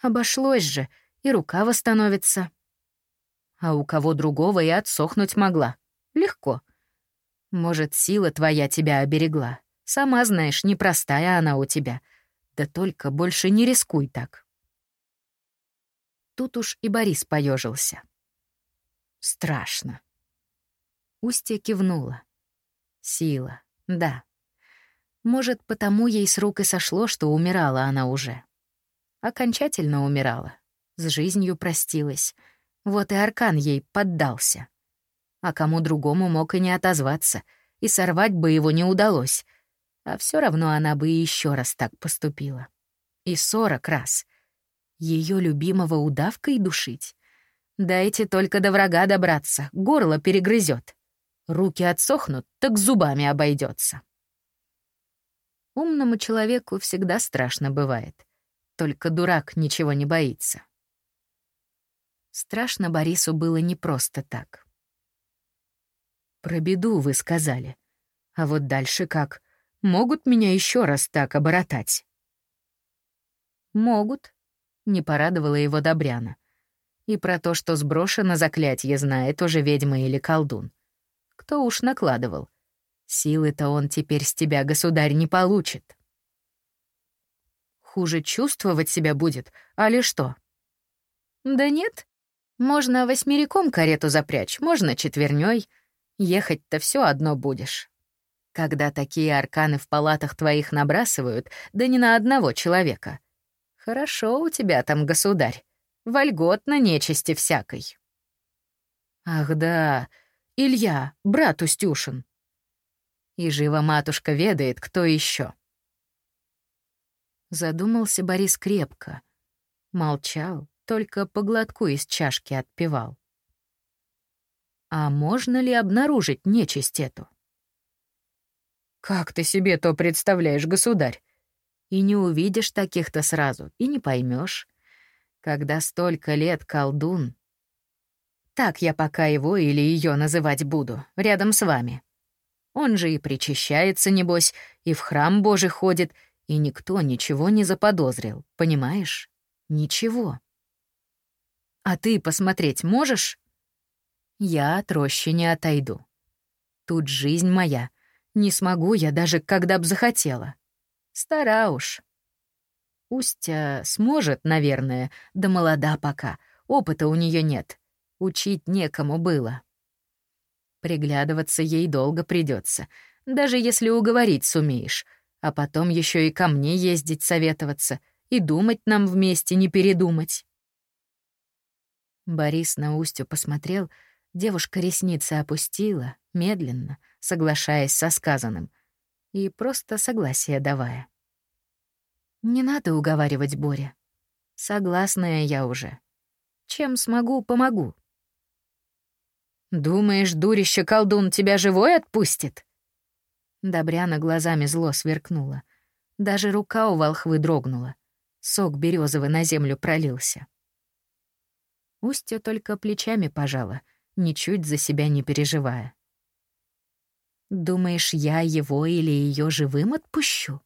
[SPEAKER 1] Обошлось же, и рука восстановится. А у кого другого и отсохнуть могла. Легко. Может, сила твоя тебя оберегла. Сама знаешь, непростая она у тебя. Да только больше не рискуй так. Тут уж и Борис поежился. Страшно. Устья кивнула. Сила, да. Может, потому ей с рук и сошло, что умирала она уже. Окончательно умирала. С жизнью простилась. Вот и Аркан ей поддался. А кому другому мог и не отозваться, и сорвать бы его не удалось. А все равно она бы еще раз так поступила. И сорок раз. Ее любимого удавкой душить? Дайте только до врага добраться, горло перегрызет. Руки отсохнут, так зубами обойдется. Умному человеку всегда страшно бывает. Только дурак ничего не боится. Страшно Борису было не просто так. «Про беду вы сказали. А вот дальше как? Могут меня еще раз так оборотать?» «Могут», — не порадовала его Добряна. И про то, что сброшено заклятие, знает уже ведьма или колдун. Кто уж накладывал. Силы-то он теперь с тебя, государь, не получит. Хуже чувствовать себя будет, а ли что? Да нет. Можно восьмериком карету запрячь, можно четверней. Ехать-то все одно будешь. Когда такие арканы в палатах твоих набрасывают, да не на одного человека. Хорошо у тебя там, государь. Вольготно нечисти всякой. Ах да, Илья, брат Устюшин. И жива матушка ведает, кто еще. Задумался Борис крепко. Молчал, только по глотку из чашки отпивал. А можно ли обнаружить нечисть эту? Как ты себе то представляешь, государь? И не увидишь таких-то сразу, и не поймешь, когда столько лет колдун. Так я пока его или ее называть буду, рядом с вами. Он же и причащается, небось, и в храм Божий ходит, и никто ничего не заподозрил, понимаешь? Ничего. А ты посмотреть можешь? Я от рощи не отойду. Тут жизнь моя. Не смогу я даже, когда б захотела. Стара уж. Устя сможет, наверное, да молода пока. Опыта у нее нет. Учить некому было. Приглядываться ей долго придется, даже если уговорить сумеешь, а потом еще и ко мне ездить советоваться и думать нам вместе не передумать. Борис на Устю посмотрел, девушка ресницы опустила, медленно, соглашаясь со сказанным, и просто согласие давая. «Не надо уговаривать Боря. Согласная я уже. Чем смогу, помогу. «Думаешь, дурище колдун тебя живой отпустит?» Добряна глазами зло сверкнула. Даже рука у волхвы дрогнула. Сок березовый на землю пролился. Устья только плечами пожала, ничуть за себя не переживая. «Думаешь, я его или ее живым отпущу?»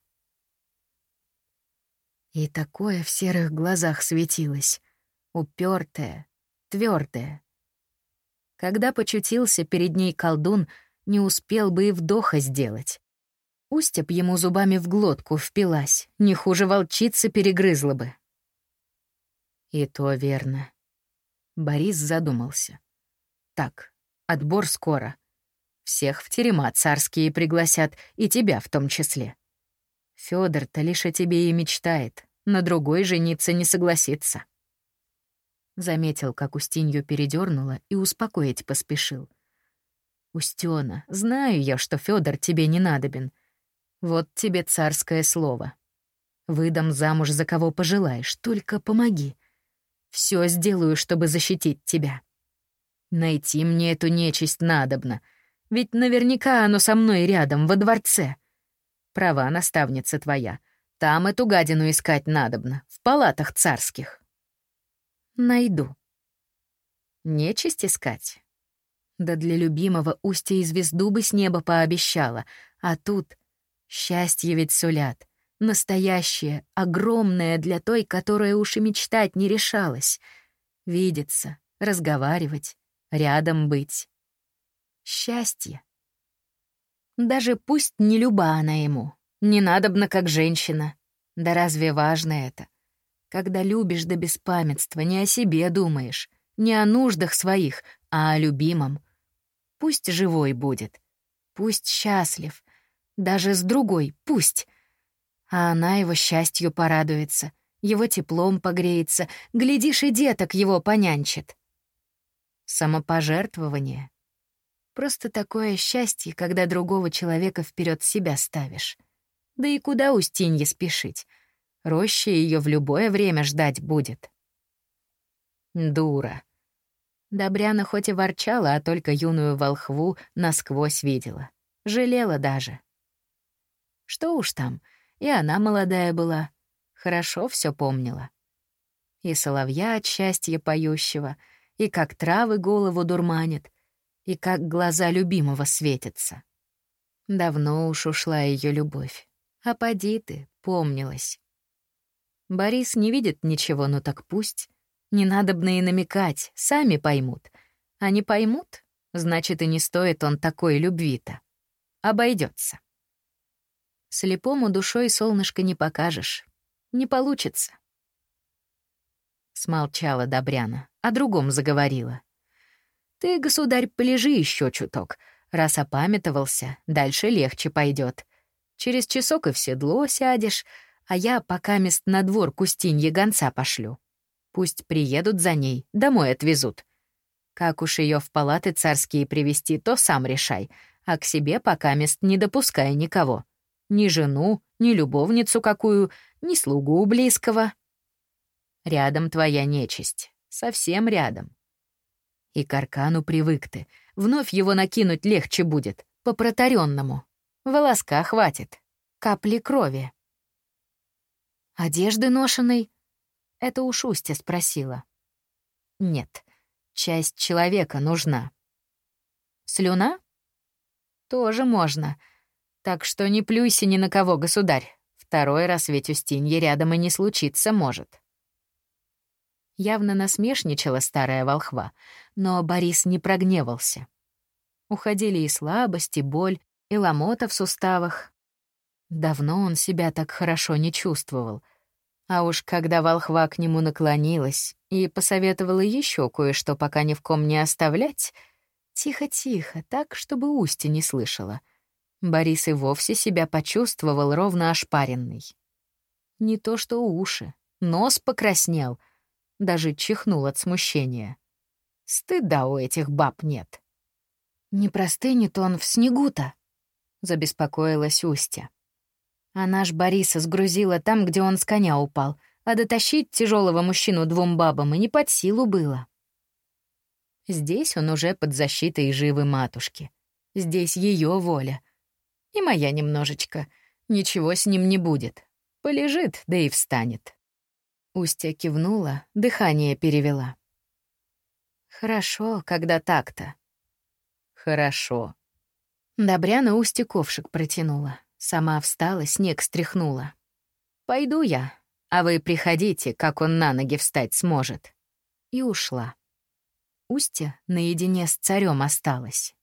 [SPEAKER 1] И такое в серых глазах светилось, упертое, твердое. Когда почутился перед ней колдун, не успел бы и вдоха сделать. Устья б ему зубами в глотку впилась, не хуже волчицы перегрызла бы. И то верно. Борис задумался. Так, отбор скоро. Всех в терема царские пригласят, и тебя в том числе. Фёдор-то лишь о тебе и мечтает, на другой жениться не согласится. Заметил, как Устинью передернула и успокоить поспешил. «Устёна, знаю я, что Фёдор тебе не надобен. Вот тебе царское слово. Выдам замуж за кого пожелаешь, только помоги. Всё сделаю, чтобы защитить тебя. Найти мне эту нечисть надобно, ведь наверняка оно со мной рядом, во дворце. Права наставница твоя. Там эту гадину искать надобно, в палатах царских. Найду. Нечисть искать? Да для любимого устья и звезду бы с неба пообещала, а тут счастье ведь сулят. Настоящее, огромное для той, которая уж и мечтать не решалась. Видеться, разговаривать, рядом быть. Счастье. Даже пусть не люба она ему, не надобно как женщина. Да разве важно это? Когда любишь до беспамятства, не о себе думаешь, не о нуждах своих, а о любимом. Пусть живой будет, пусть счастлив, даже с другой, пусть. А она его счастью порадуется, его теплом погреется, глядишь, и деток его понянчит. Самопожертвование. Просто такое счастье, когда другого человека вперед себя ставишь. Да и куда Устинье спешить? Роща ее в любое время ждать будет. Дура. Добряна хоть и ворчала, а только юную волхву насквозь видела. Жалела даже. Что уж там, и она молодая была. Хорошо все помнила. И соловья от счастья поющего, и как травы голову дурманит, и как глаза любимого светятся. Давно уж ушла ее любовь. А поди ты, помнилась. Борис не видит ничего, ну так пусть. Не надобно и намекать, сами поймут. А не поймут, значит, и не стоит он такой любви-то. Обойдется. Слепому душой солнышко не покажешь. Не получится. Смолчала Добряна, о другом заговорила. Ты, государь, полежи еще чуток. Раз опамятовался, дальше легче пойдет. Через часок и в седло сядешь, а я пока мест на двор Кустинье гонца пошлю. Пусть приедут за ней, домой отвезут. Как уж ее в палаты царские привести, то сам решай, а к себе пока мест не допускай никого. Ни жену, ни любовницу какую, ни слугу близкого. Рядом твоя нечисть, совсем рядом. И к аркану привык ты, вновь его накинуть легче будет, по протаренному. Волоска хватит, капли крови. Одежды ношеной? Это уж Устья спросила. Нет, часть человека нужна. Слюна? Тоже можно. Так что не плюйся ни на кого, государь. Второй раз ведь Устинье рядом и не случиться может. Явно насмешничала старая волхва, но Борис не прогневался. Уходили и слабость, и боль, и ломота в суставах, Давно он себя так хорошо не чувствовал. А уж когда волхва к нему наклонилась и посоветовала еще кое-что, пока ни в ком не оставлять, тихо-тихо, так, чтобы Устья не слышала, Борис и вовсе себя почувствовал ровно ошпаренный. Не то что уши, нос покраснел, даже чихнул от смущения. Стыда у этих баб нет. «Не простынет он в снегу-то», — забеспокоилась Устья. Она ж Бориса сгрузила там, где он с коня упал, а дотащить тяжелого мужчину двум бабам и не под силу было. Здесь он уже под защитой живы матушки. Здесь ее воля. И моя немножечко. Ничего с ним не будет. Полежит, да и встанет. Устья кивнула, дыхание перевела. Хорошо, когда так-то. Хорошо. Добряна Устья ковшик протянула. Сама встала, снег стряхнула. «Пойду я, а вы приходите, как он на ноги встать сможет». И ушла. Устья наедине с царем осталась.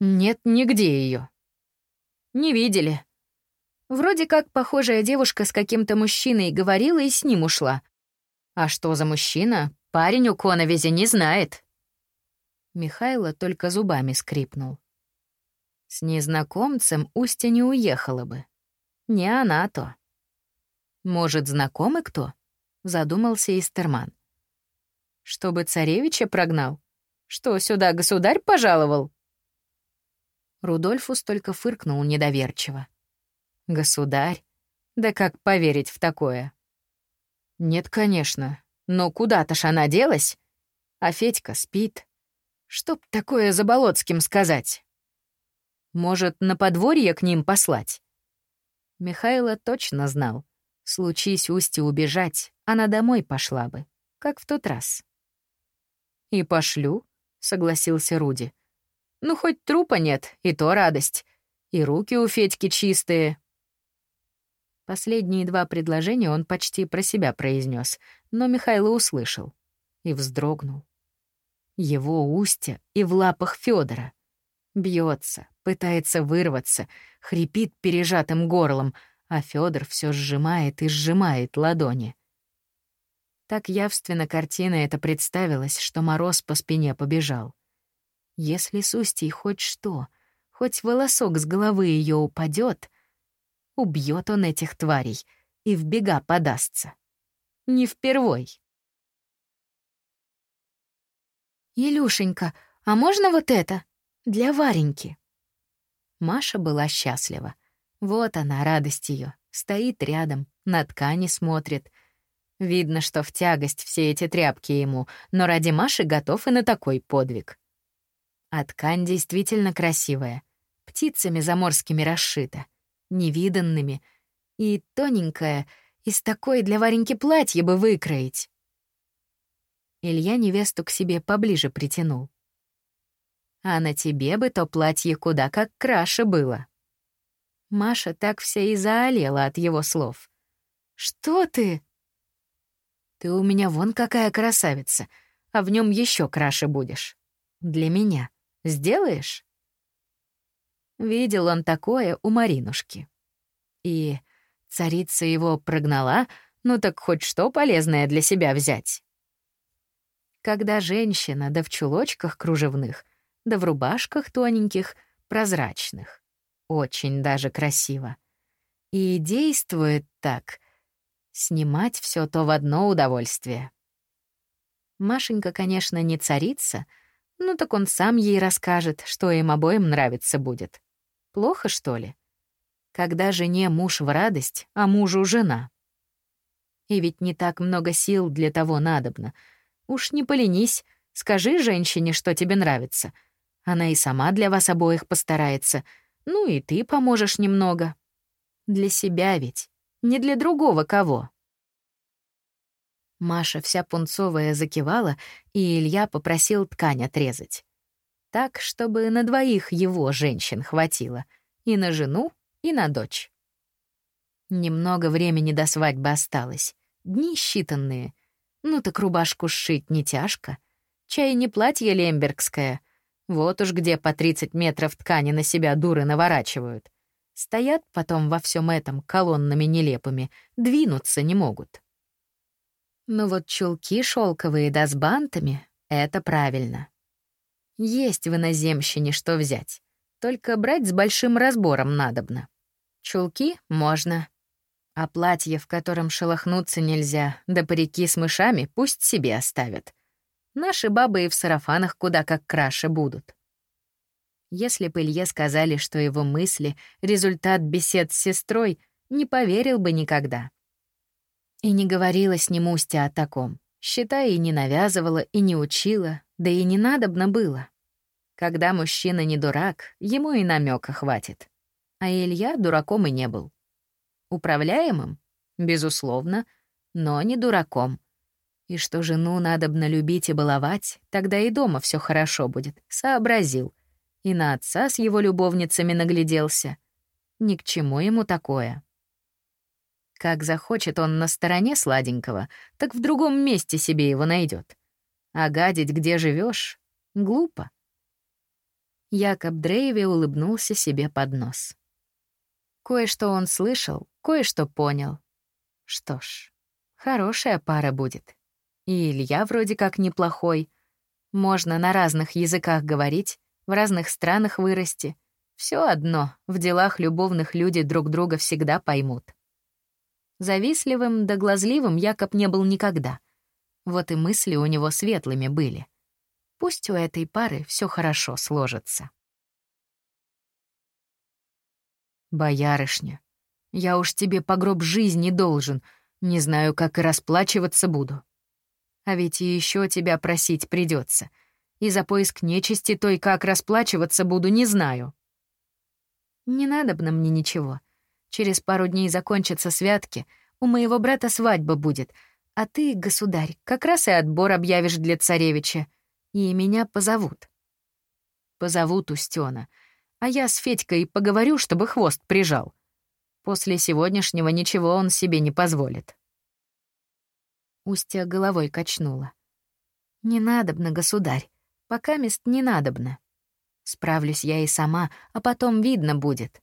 [SPEAKER 1] Нет нигде ее. Не видели. Вроде как похожая девушка с каким-то мужчиной говорила и с ним ушла. А что за мужчина, парень у Коновизи не знает. Михайло только зубами скрипнул. С незнакомцем Устя не уехала бы. Не она то. Может, знакомый кто? Задумался Истерман. Чтобы царевича прогнал? Что, сюда государь пожаловал? Рудольфус только фыркнул недоверчиво. Государь? Да как поверить в такое? Нет, конечно. Но куда-то ж она делась? А Федька спит. Чтоб такое за Болоцким сказать? Может, на подворье к ним послать? Михайло точно знал. Случись Усти убежать, она домой пошла бы, как в тот раз. «И пошлю», — согласился Руди. «Ну, хоть трупа нет, и то радость. И руки у Федьки чистые». Последние два предложения он почти про себя произнес, но Михайло услышал и вздрогнул. Его устья и в лапах Федора. Бьется, пытается вырваться, хрипит пережатым горлом, а Федор все сжимает и сжимает ладони. Так явственно картина эта представилась, что мороз по спине побежал. Если с Устьей хоть что, хоть волосок с головы ее упадет, убьет он этих тварей и в бега подастся. Не впервой. «Илюшенька, а можно вот это? Для Вареньки?» Маша была счастлива. Вот она, радость ее. Стоит рядом, на ткани смотрит. Видно, что в тягость все эти тряпки ему, но ради Маши готов и на такой подвиг. А ткань действительно красивая. Птицами заморскими расшита, невиданными. И тоненькая, из такой для Вареньки платье бы выкроить. Илья невесту к себе поближе притянул. «А на тебе бы то платье куда как краше было». Маша так вся и заолела от его слов. «Что ты?» «Ты у меня вон какая красавица, а в нем еще краше будешь. Для меня. Сделаешь?» Видел он такое у Маринушки. И царица его прогнала, ну так хоть что полезное для себя взять когда женщина, да в чулочках кружевных, да в рубашках тоненьких, прозрачных. Очень даже красиво. И действует так. Снимать все то в одно удовольствие. Машенька, конечно, не царица, ну так он сам ей расскажет, что им обоим нравится будет. Плохо, что ли? Когда жене муж в радость, а мужу жена. И ведь не так много сил для того надобно — Уж не поленись, скажи женщине, что тебе нравится. Она и сама для вас обоих постарается. Ну и ты поможешь немного. Для себя ведь, не для другого кого. Маша вся пунцовая закивала, и Илья попросил ткань отрезать. Так, чтобы на двоих его женщин хватило. И на жену, и на дочь. Немного времени до свадьбы осталось. Дни считанные. Ну так рубашку сшить не тяжко. Чай не платье лембергское. Вот уж где по 30 метров ткани на себя дуры наворачивают. Стоят потом во всем этом колоннами нелепыми, двинуться не могут. Но вот чулки шелковые да с бантами — это правильно. Есть в иноземщине что взять. Только брать с большим разбором надобно. Чулки можно, а платье, в котором шелохнуться нельзя, да парики с мышами пусть себе оставят. Наши бабы и в сарафанах куда как краше будут. Если бы Илье сказали, что его мысли — результат бесед с сестрой, не поверил бы никогда. И не говорила с ним Устя о таком. Считай, и не навязывала, и не учила, да и не надобно было. Когда мужчина не дурак, ему и намека хватит. А Илья дураком и не был. Управляемым? Безусловно, но не дураком. И что жену надобно любить и баловать, тогда и дома все хорошо будет, сообразил. И на отца с его любовницами нагляделся. Ни к чему ему такое. Как захочет он на стороне сладенького, так в другом месте себе его найдет. А гадить, где живешь, глупо. Якоб Дрейви улыбнулся себе под нос. Кое-что он слышал, кое-что понял. Что ж, хорошая пара будет. И Илья вроде как неплохой. Можно на разных языках говорить, в разных странах вырасти. Все одно, в делах любовных люди друг друга всегда поймут. Завистливым да глазливым Якоб не был никогда. Вот и мысли у него светлыми были. Пусть у этой пары все хорошо сложится. «Боярышня, я уж тебе по гроб жизни должен, не знаю, как и расплачиваться буду. А ведь еще тебя просить придется. И за поиск нечисти той, как расплачиваться буду, не знаю». «Не надобно мне ничего. Через пару дней закончатся святки, у моего брата свадьба будет, а ты, государь, как раз и отбор объявишь для царевича, и меня позовут». «Позовут Устёна», а я с Федькой поговорю, чтобы хвост прижал. После сегодняшнего ничего он себе не позволит. Устья головой качнула. «Не надобно, государь. Пока мест не надобно. Справлюсь я и сама, а потом видно будет.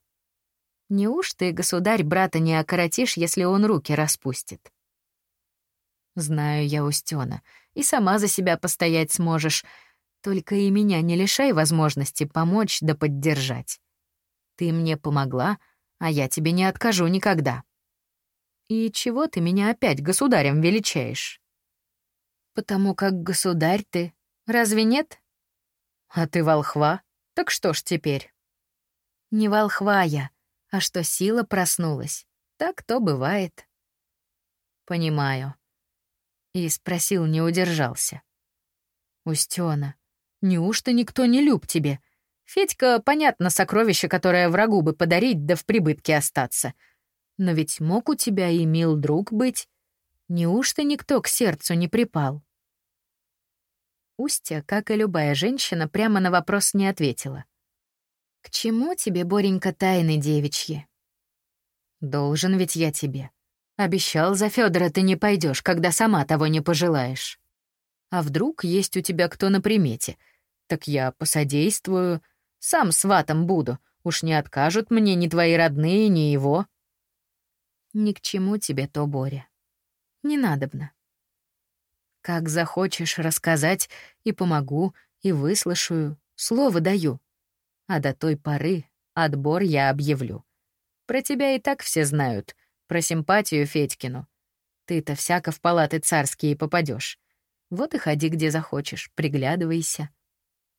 [SPEAKER 1] Неужто и государь брата не окоротишь, если он руки распустит? Знаю я, Устёна, и сама за себя постоять сможешь, только и меня не лишай возможности помочь да поддержать. Ты мне помогла, а я тебе не откажу никогда. И чего ты меня опять государем величаешь? Потому как государь ты, разве нет? А ты волхва, так что ж теперь? Не волхва я, а что сила проснулась. Так то бывает. Понимаю. И спросил, не удержался. Устёна, неужто никто не люб тебе? Федька, понятно, сокровище, которое врагу бы подарить, да в прибытке остаться. Но ведь мог у тебя и мил друг быть. Неужто никто к сердцу не припал? Устья, как и любая женщина, прямо на вопрос не ответила. «К чему тебе, Боренька, тайны девичьи?» «Должен ведь я тебе. Обещал за Федора ты не пойдешь, когда сама того не пожелаешь. А вдруг есть у тебя кто на примете? Так я посодействую, сам сватом буду. Уж не откажут мне ни твои родные, ни его». «Ни к чему тебе то, Боря. Не надобно. Как захочешь рассказать, и помогу, и выслушаю, слово даю. А до той поры отбор я объявлю. Про тебя и так все знают, про симпатию Федькину. Ты-то всяко в палаты царские попадешь. Вот и ходи где захочешь, приглядывайся.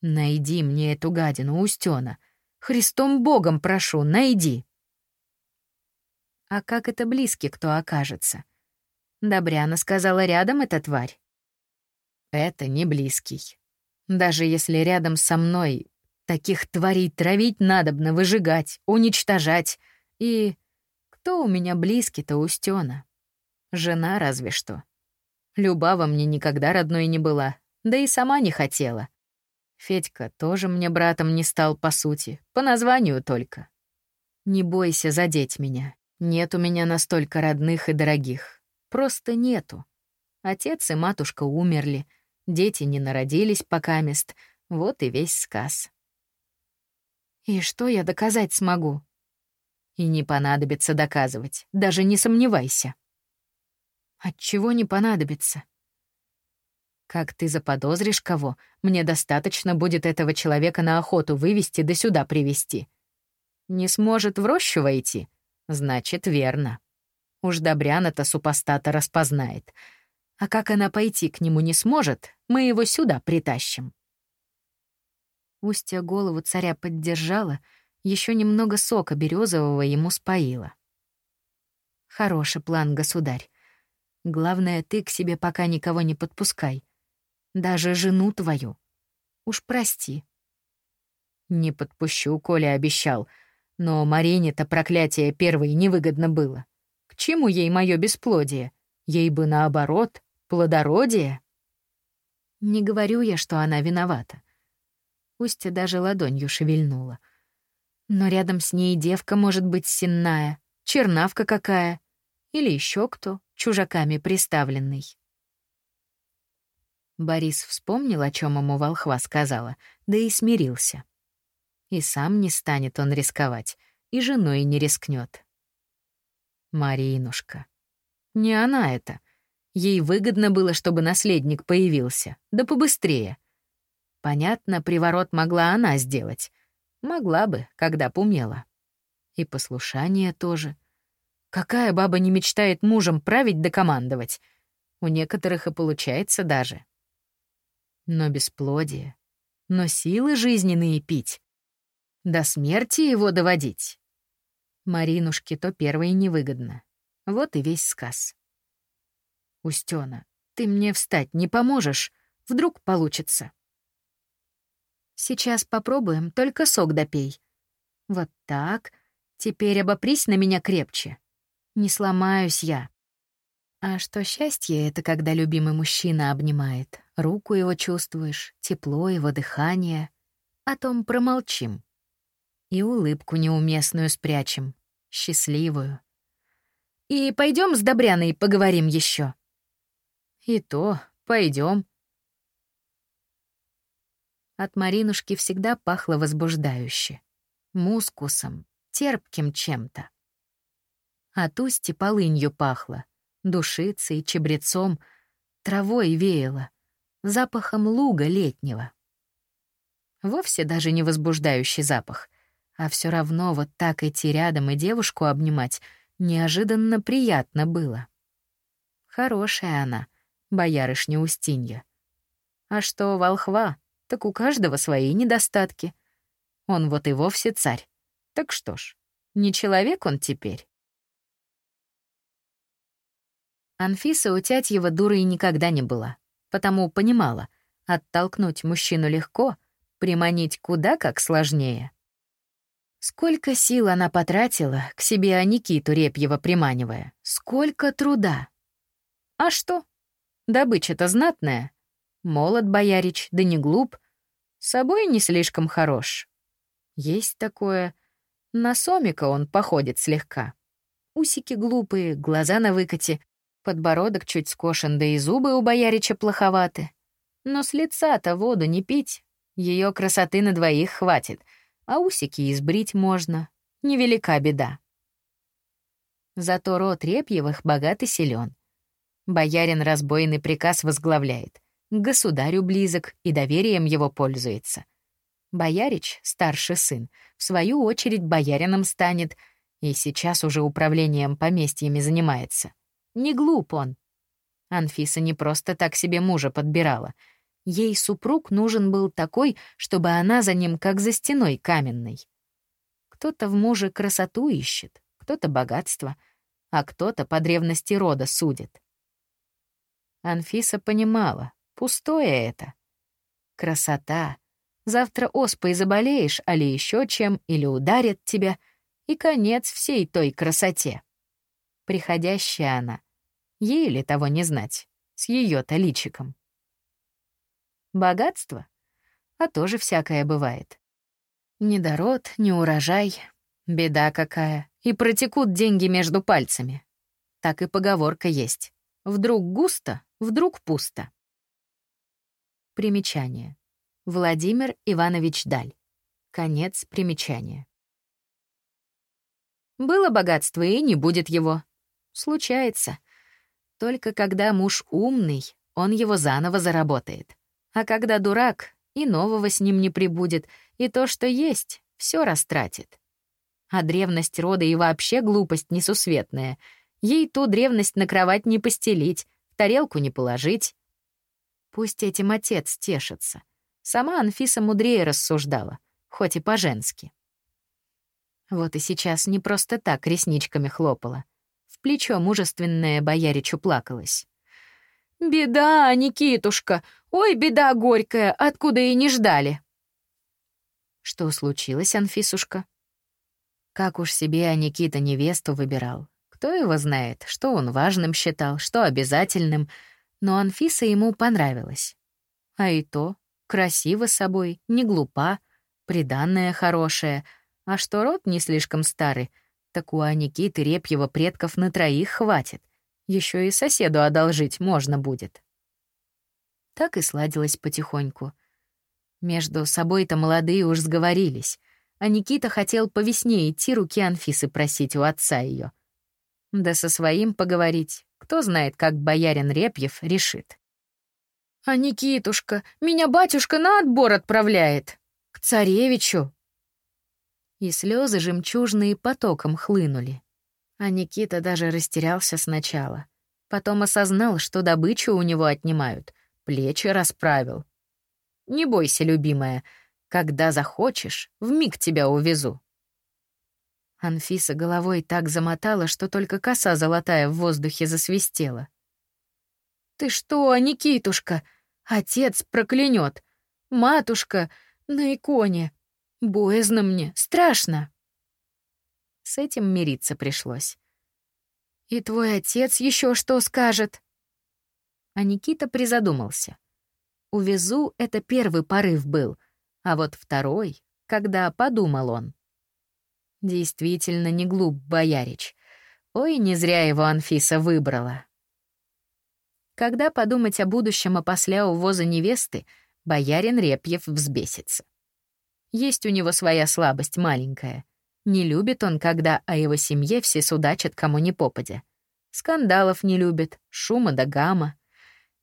[SPEAKER 1] Найди мне эту гадину, Устёна. Христом Богом прошу, найди. А как это близкий кто окажется? Добряна сказала, рядом эта тварь. Это не близкий. Даже если рядом со мной таких тварей травить надобно, выжигать, уничтожать. И кто у меня близкий-то Устёна? Жена разве что. Любава мне никогда родной не была, да и сама не хотела. Федька тоже мне братом не стал, по сути, по названию только. Не бойся задеть меня. Нет у меня настолько родных и дорогих. Просто нету. Отец и матушка умерли, дети не народились пока мест, вот и весь сказ. И что я доказать смогу? И не понадобится доказывать, даже не сомневайся. Отчего не понадобится? Как ты заподозришь кого, мне достаточно будет этого человека на охоту вывести да сюда привести. Не сможет в рощу войти? Значит, верно. Уж Добряна-то супостата распознает — а как она пойти к нему не сможет, мы его сюда притащим. Устья голову царя поддержала, еще немного сока березового ему споила. Хороший план, государь. Главное, ты к себе пока никого не подпускай. Даже жену твою. Уж прости. Не подпущу, Коля обещал. Но Марине-то проклятие первой невыгодно было. К чему ей мое бесплодие? Ей бы наоборот, Плодородие? Не говорю я, что она виновата. Устья даже ладонью шевельнула. Но рядом с ней девка может быть сенная, чернавка какая, или еще кто, чужаками приставленный. Борис вспомнил, о чем ему волхва сказала, да и смирился. И сам не станет он рисковать, и женой не рискнет. Маринушка. Не она это. Ей выгодно было, чтобы наследник появился, да побыстрее. Понятно, приворот могла она сделать. Могла бы, когда б умела. И послушание тоже. Какая баба не мечтает мужем править да командовать? У некоторых и получается даже. Но бесплодие. Но силы жизненные пить. До смерти его доводить. Маринушке то первое невыгодно. Вот и весь сказ. Устёна, ты мне встать не поможешь? Вдруг получится. Сейчас попробуем, только сок допей. Вот так. Теперь обопрись на меня крепче. Не сломаюсь я. А что счастье — это когда любимый мужчина обнимает. Руку его чувствуешь, тепло его дыхание. О том промолчим. И улыбку неуместную спрячем, счастливую. И пойдем с Добряной поговорим еще. И то, пойдем. От Маринушки всегда пахло возбуждающе. Мускусом, терпким чем-то. От Усти полынью пахло, душицей, чебрецом, травой веяло, запахом луга летнего. Вовсе даже не возбуждающий запах, а все равно вот так идти рядом и девушку обнимать неожиданно приятно было. Хорошая она, боярышня Устинья. А что волхва, так у каждого свои недостатки. Он вот и вовсе царь. Так что ж, не человек он теперь. Анфиса у Тятьева дурой никогда не была, потому понимала, оттолкнуть мужчину легко, приманить куда как сложнее. Сколько сил она потратила, к себе Никиту Репьева приманивая, сколько труда. А что? Добыча-то знатная. Молод боярич, да не глуп. Собой не слишком хорош. Есть такое. На сомика он походит слегка. Усики глупые, глаза на выкате, подбородок чуть скошен, да и зубы у боярича плоховаты. Но с лица-то воду не пить. Ее красоты на двоих хватит, а усики избрить можно. Невелика беда. Зато род Репьевых богат и силен. Боярин разбойный приказ возглавляет. К государю близок и доверием его пользуется. Боярич, старший сын, в свою очередь боярином станет и сейчас уже управлением поместьями занимается. Не глуп он. Анфиса не просто так себе мужа подбирала. Ей супруг нужен был такой, чтобы она за ним как за стеной каменной. Кто-то в муже красоту ищет, кто-то богатство, а кто-то по древности рода судит. Анфиса понимала, пустое это. Красота. Завтра оспой заболеешь, али еще чем, или ударят тебя, и конец всей той красоте. Приходящая она. Ей ли того не знать, с ее-то личиком. Богатство? А тоже всякое бывает. Недород, не урожай, беда какая, и протекут деньги между пальцами. Так и поговорка есть. Вдруг густо, вдруг пусто. Примечание. Владимир Иванович Даль. Конец примечания. Было богатство, и не будет его. Случается. Только когда муж умный, он его заново заработает. А когда дурак, и нового с ним не прибудет, и то, что есть, все растратит. А древность рода и вообще глупость несусветная — Ей ту древность на кровать не постелить, в тарелку не положить. Пусть этим отец тешится. Сама Анфиса мудрее рассуждала, хоть и по-женски. Вот и сейчас не просто так ресничками хлопала. В плечо мужественная бояричу плакалась. «Беда, Никитушка! Ой, беда горькая, откуда и не ждали!» Что случилось, Анфисушка? Как уж себе Никита невесту выбирал, кто его знает, что он важным считал, что обязательным, но Анфиса ему понравилась. А и то, красиво собой, не глупа, приданная хорошая, а что род не слишком старый, так у Аникиты Репьева предков на троих хватит. Еще и соседу одолжить можно будет. Так и сладилось потихоньку. Между собой-то молодые уж сговорились, а Никита хотел по весне идти руки Анфисы просить у отца ее. Да со своим поговорить. Кто знает, как боярин Репьев решит. «А Никитушка, меня батюшка на отбор отправляет! К царевичу!» И слезы жемчужные потоком хлынули. А Никита даже растерялся сначала. Потом осознал, что добычу у него отнимают, плечи расправил. «Не бойся, любимая, когда захочешь, в миг тебя увезу». Анфиса головой так замотала, что только коса золотая в воздухе засвистела. «Ты что, Никитушка? Отец проклянет. Матушка на иконе. Боязно мне, страшно». С этим мириться пришлось. «И твой отец еще что скажет?» А Никита призадумался. «Увезу» — это первый порыв был, а вот второй, когда подумал он. Действительно не глуп боярич. Ой, не зря его Анфиса выбрала. Когда подумать о будущем опосля увоза невесты, боярин Репьев взбесится. Есть у него своя слабость маленькая. Не любит он, когда о его семье все судачат кому ни попадя. Скандалов не любит, шума да гамма.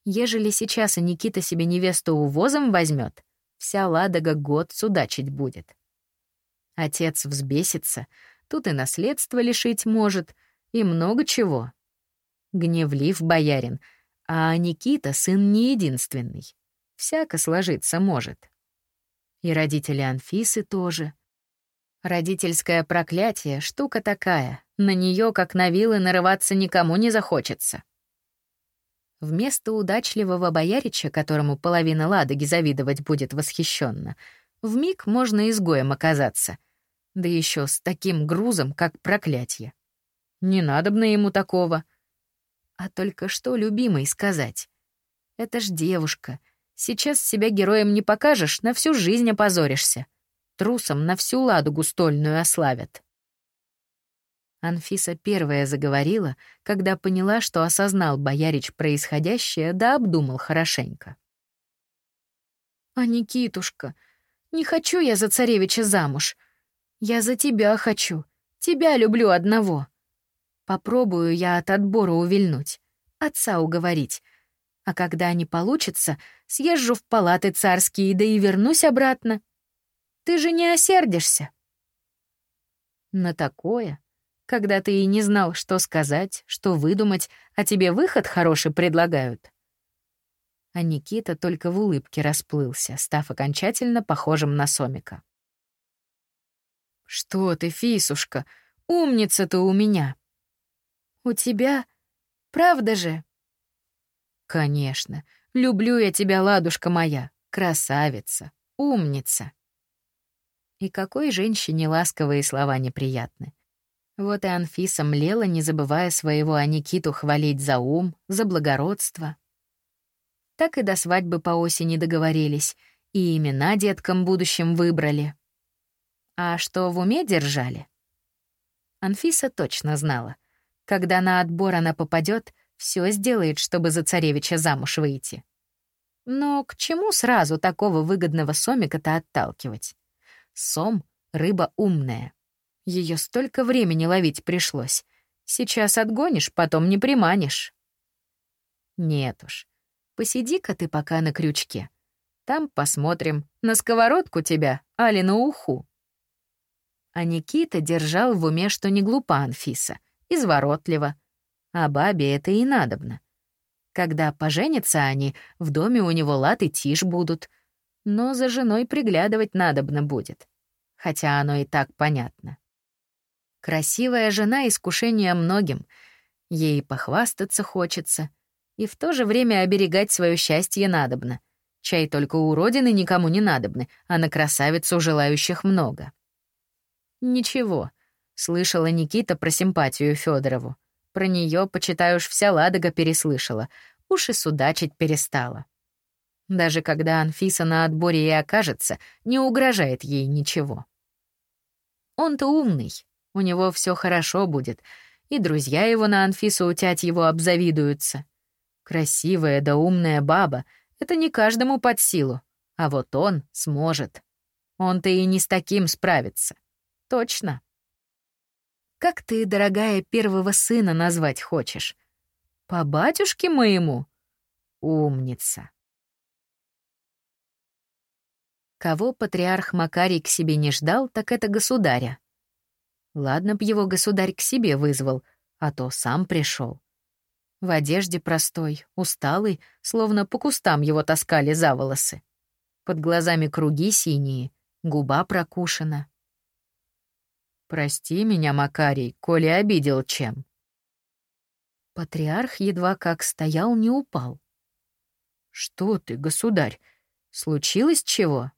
[SPEAKER 1] Ежели сейчас и Никита себе невесту увозом возьмет, вся Ладога год судачить будет. Отец взбесится, тут и наследство лишить может, и много чего. Гневлив боярин, а Никита сын не единственный. Всяко сложиться может. И родители Анфисы тоже. Родительское проклятие — штука такая. На нее, как на вилы, нарываться никому не захочется. Вместо удачливого боярича, которому половина Ладоги завидовать будет восхищенно, в миг можно изгоем оказаться. Да еще с таким грузом, как проклятие. Не надобно ему такого. А только что любимой сказать? Это ж девушка. Сейчас себя героем не покажешь, на всю жизнь опозоришься. Трусом на всю ладугу стольную ославят. Анфиса первая заговорила, когда поняла, что осознал боярич происходящее, да обдумал хорошенько. «А Никитушка, не хочу я за царевича замуж. Я за тебя хочу. Тебя люблю одного. Попробую я от отбора увильнуть, отца уговорить. А когда не получится, съезжу в палаты царские, да и вернусь обратно. Ты же не осердишься. На такое, когда ты и не знал, что сказать, что выдумать, а тебе выход хороший предлагают. А Никита только в улыбке расплылся, став окончательно похожим на Сомика. «Что ты, Фисушка, умница ты у меня!» У тебя? Правда же?» «Конечно. Люблю я тебя, ладушка моя. Красавица. Умница». И какой женщине ласковые слова неприятны. Вот и Анфиса млела, не забывая своего Аникиту хвалить за ум, за благородство. Так и до свадьбы по осени договорились, и имена деткам будущим выбрали. А что в уме держали? Анфиса точно знала. Когда на отбор она попадет, все сделает, чтобы за царевича замуж выйти. Но к чему сразу такого выгодного сомика-то отталкивать? Сом — рыба умная. Ее столько времени ловить пришлось. Сейчас отгонишь, потом не приманишь. Нет уж. Посиди-ка ты пока на крючке. Там посмотрим, на сковородку тебя, али на уху. А Никита держал в уме, что не глупа Анфиса — изворотлива. А бабе это и надобно. Когда поженятся они, в доме у него лад и тишь будут. Но за женой приглядывать надобно будет. Хотя оно и так понятно. Красивая жена — искушение многим. Ей похвастаться хочется. И в то же время оберегать свое счастье надобно. Чай только у родины никому не надобны, а на красавицу желающих много. Ничего, Слышала Никита про симпатию Федорову. Про нее, почитай уж, вся Ладога переслышала. Уж и судачить перестала. Даже когда Анфиса на отборе и окажется, не угрожает ей ничего. Он-то умный, у него все хорошо будет, и друзья его на Анфису утять его обзавидуются. Красивая да умная баба — это не каждому под силу, а вот он сможет. Он-то и не с таким справится. Точно. Как ты, дорогая, первого сына назвать хочешь? По батюшке моему? Умница. Кого патриарх Макарий к себе не ждал, так это государя. Ладно б его государь к себе вызвал, а то сам пришел. В одежде простой, усталый, словно по кустам его таскали за волосы. Под глазами круги синие, губа прокушена. Прости меня, Макарий, коли обидел чем. Патриарх едва как стоял, не упал. Что ты, государь, случилось чего?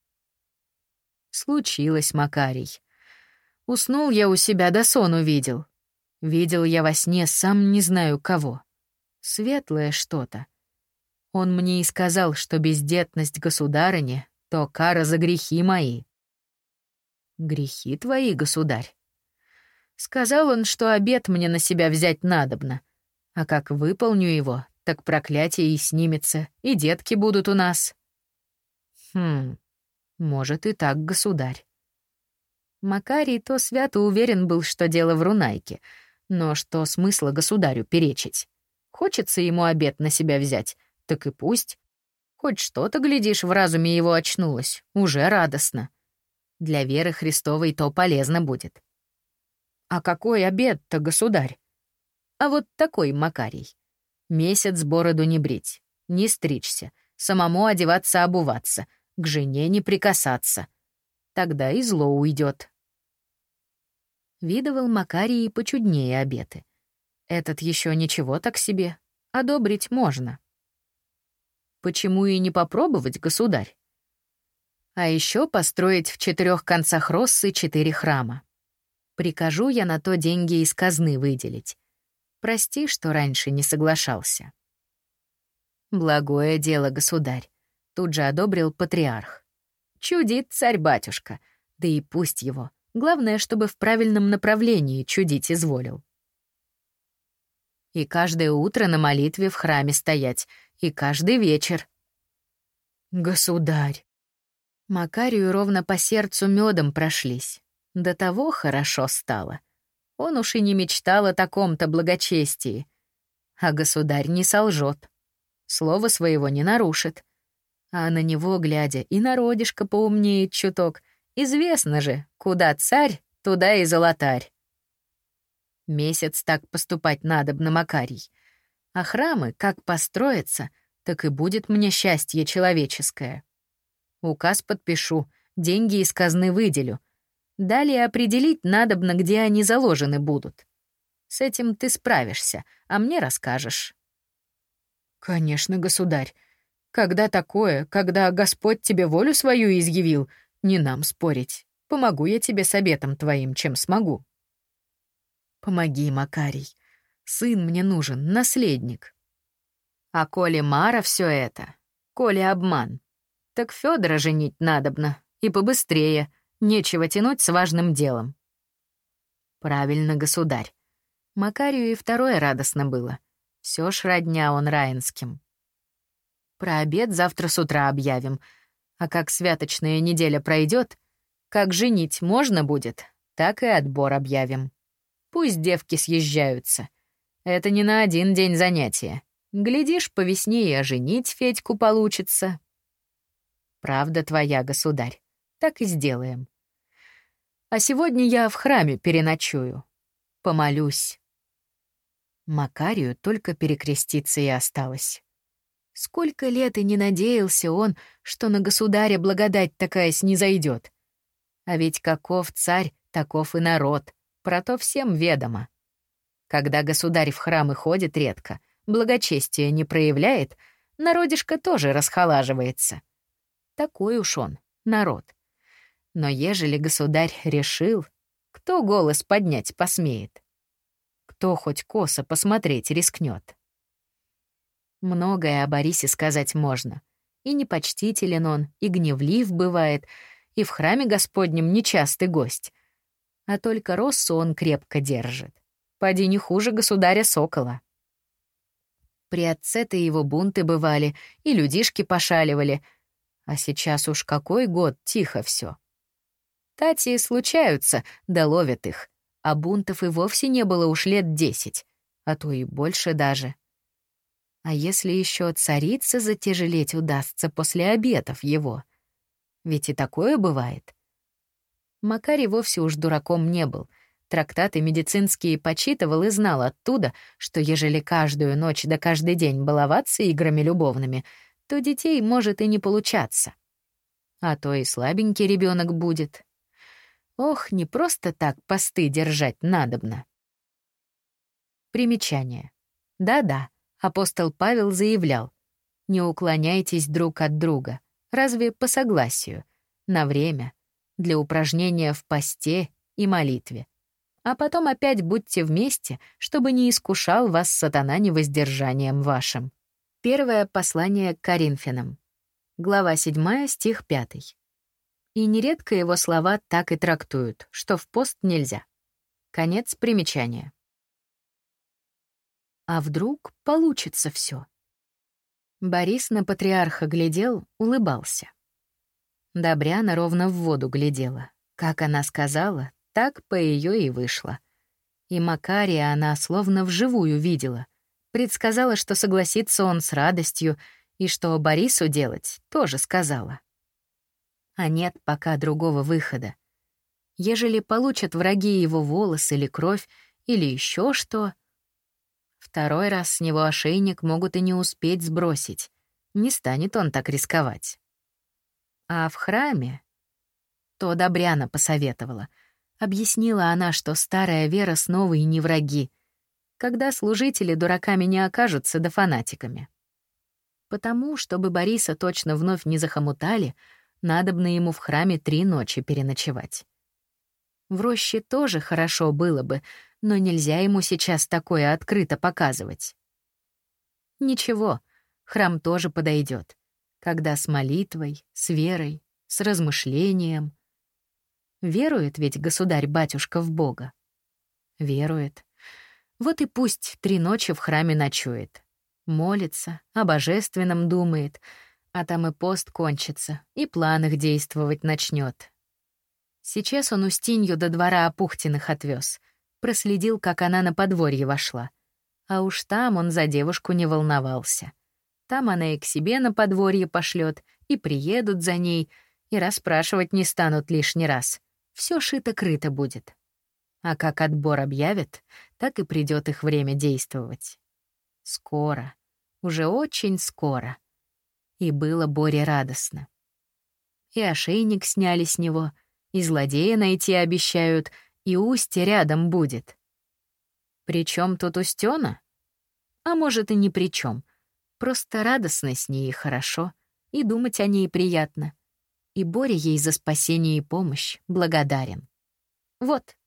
[SPEAKER 1] Случилось, Макарий. Уснул я у себя, до сон увидел. Видел я во сне сам не знаю кого. Светлое что-то. Он мне и сказал, что бездетность государыни — то кара за грехи мои. Грехи твои, государь. Сказал он, что обед мне на себя взять надобно. А как выполню его, так проклятие и снимется, и детки будут у нас. Хм, может и так, государь. Макарий то свято уверен был, что дело в Рунайке, но что смысла государю перечить? Хочется ему обед на себя взять, так и пусть. Хоть что-то, глядишь, в разуме его очнулось, уже радостно. Для веры Христовой то полезно будет. А какой обед-то, государь? А вот такой Макарий. Месяц бороду не брить, не стричься, самому одеваться-обуваться, к жене не прикасаться. Тогда и зло уйдет. Видывал Макарий почуднее обеты. Этот еще ничего так себе, одобрить можно. Почему и не попробовать, государь? А еще построить в четырех концах Россы четыре храма. Прикажу я на то деньги из казны выделить. Прости, что раньше не соглашался. Благое дело, государь. Тут же одобрил патриарх. Чудит царь-батюшка, да и пусть его. Главное, чтобы в правильном направлении чудить изволил. И каждое утро на молитве в храме стоять, и каждый вечер. Государь. Макарию ровно по сердцу медом прошлись. До того хорошо стало. Он уж и не мечтал о таком-то благочестии. А государь не солжет. Слово своего не нарушит. А на него, глядя, и народишко поумнеет чуток. Известно же, куда царь, туда и золотарь. Месяц так поступать надо б на Макарий. А храмы, как построятся, так и будет мне счастье человеческое. Указ подпишу, деньги из казны выделю, Далее определить надобно, где они заложены будут. С этим ты справишься, а мне расскажешь. Конечно, государь. Когда такое, когда Господь тебе волю свою изъявил, не нам спорить. Помогу я тебе советом твоим, чем смогу. Помоги, Макарий. Сын мне нужен, наследник. А коли Мара все это, коли обман, так Федора женить надобно, и побыстрее — Нечего тянуть с важным делом. Правильно, государь. Макарию и второе радостно было. Все ж родня он раинским. Про обед завтра с утра объявим. А как святочная неделя пройдет, как женить можно будет, так и отбор объявим. Пусть девки съезжаются. Это не на один день занятия. Глядишь, по весне и оженить Федьку получится. Правда твоя, государь. Так и сделаем. А сегодня я в храме переночую. Помолюсь. Макарию только перекреститься и осталось. Сколько лет и не надеялся он, что на государя благодать такая снизойдет. А ведь каков царь, таков и народ, про то всем ведомо. Когда государь в храмы ходит редко, благочестие не проявляет, народишко тоже расхолаживается. Такой уж он, народ. Но ежели государь решил, кто голос поднять посмеет? Кто хоть косо посмотреть рискнет? Многое о Борисе сказать можно. И непочтителен он, и гневлив бывает, и в храме Господнем нечастый гость. А только Россу он крепко держит. Поди не хуже государя Сокола. При отце-то его бунты бывали, и людишки пошаливали. А сейчас уж какой год тихо все. Тати случаются, да их. А бунтов и вовсе не было уж лет десять, а то и больше даже. А если еще царица затяжелеть удастся после обетов его? Ведь и такое бывает. Макарий вовсе уж дураком не был. Трактаты медицинские почитывал и знал оттуда, что ежели каждую ночь да каждый день баловаться играми любовными, то детей может и не получаться. А то и слабенький ребенок будет, Ох, не просто так посты держать надобно. Примечание. Да-да, апостол Павел заявлял, не уклоняйтесь друг от друга, разве по согласию, на время, для упражнения в посте и молитве. А потом опять будьте вместе, чтобы не искушал вас сатана невоздержанием вашим. Первое послание к Коринфянам. Глава 7, стих 5. И нередко его слова так и трактуют, что в пост нельзя. Конец примечания. А вдруг получится все? Борис на патриарха глядел, улыбался. Добряна ровно в воду глядела. Как она сказала, так по ее и вышло. И Макария она словно вживую видела. Предсказала, что согласится он с радостью, и что Борису делать, тоже сказала. А нет пока другого выхода. Ежели получат враги его волос или кровь, или еще что, второй раз с него ошейник могут и не успеть сбросить. Не станет он так рисковать. А в храме? То Добряна посоветовала. Объяснила она, что старая вера снова и не враги, когда служители дураками не окажутся да фанатиками. Потому, чтобы Бориса точно вновь не захомутали, надобно ему в храме три ночи переночевать. В роще тоже хорошо было бы, но нельзя ему сейчас такое открыто показывать. Ничего, храм тоже подойдет, когда с молитвой, с верой, с размышлением. Верует ведь государь-батюшка в Бога? Верует. Вот и пусть три ночи в храме ночует. Молится, о божественном думает, а там и пост кончится, и план их действовать начнет. Сейчас он Устинью до двора Опухтиных отвез, проследил, как она на подворье вошла. А уж там он за девушку не волновался. Там она и к себе на подворье пошлет, и приедут за ней, и расспрашивать не станут лишний раз. Все шито-крыто будет. А как отбор объявят, так и придет их время действовать. Скоро, уже очень скоро. И было Боре радостно. И ошейник сняли с него — и злодея найти обещают, и Устья рядом будет. Причем тут Устёна? А может, и ни при чем. Просто радостно с ней и хорошо, и думать о ней приятно. И Боря ей за спасение и помощь благодарен. Вот,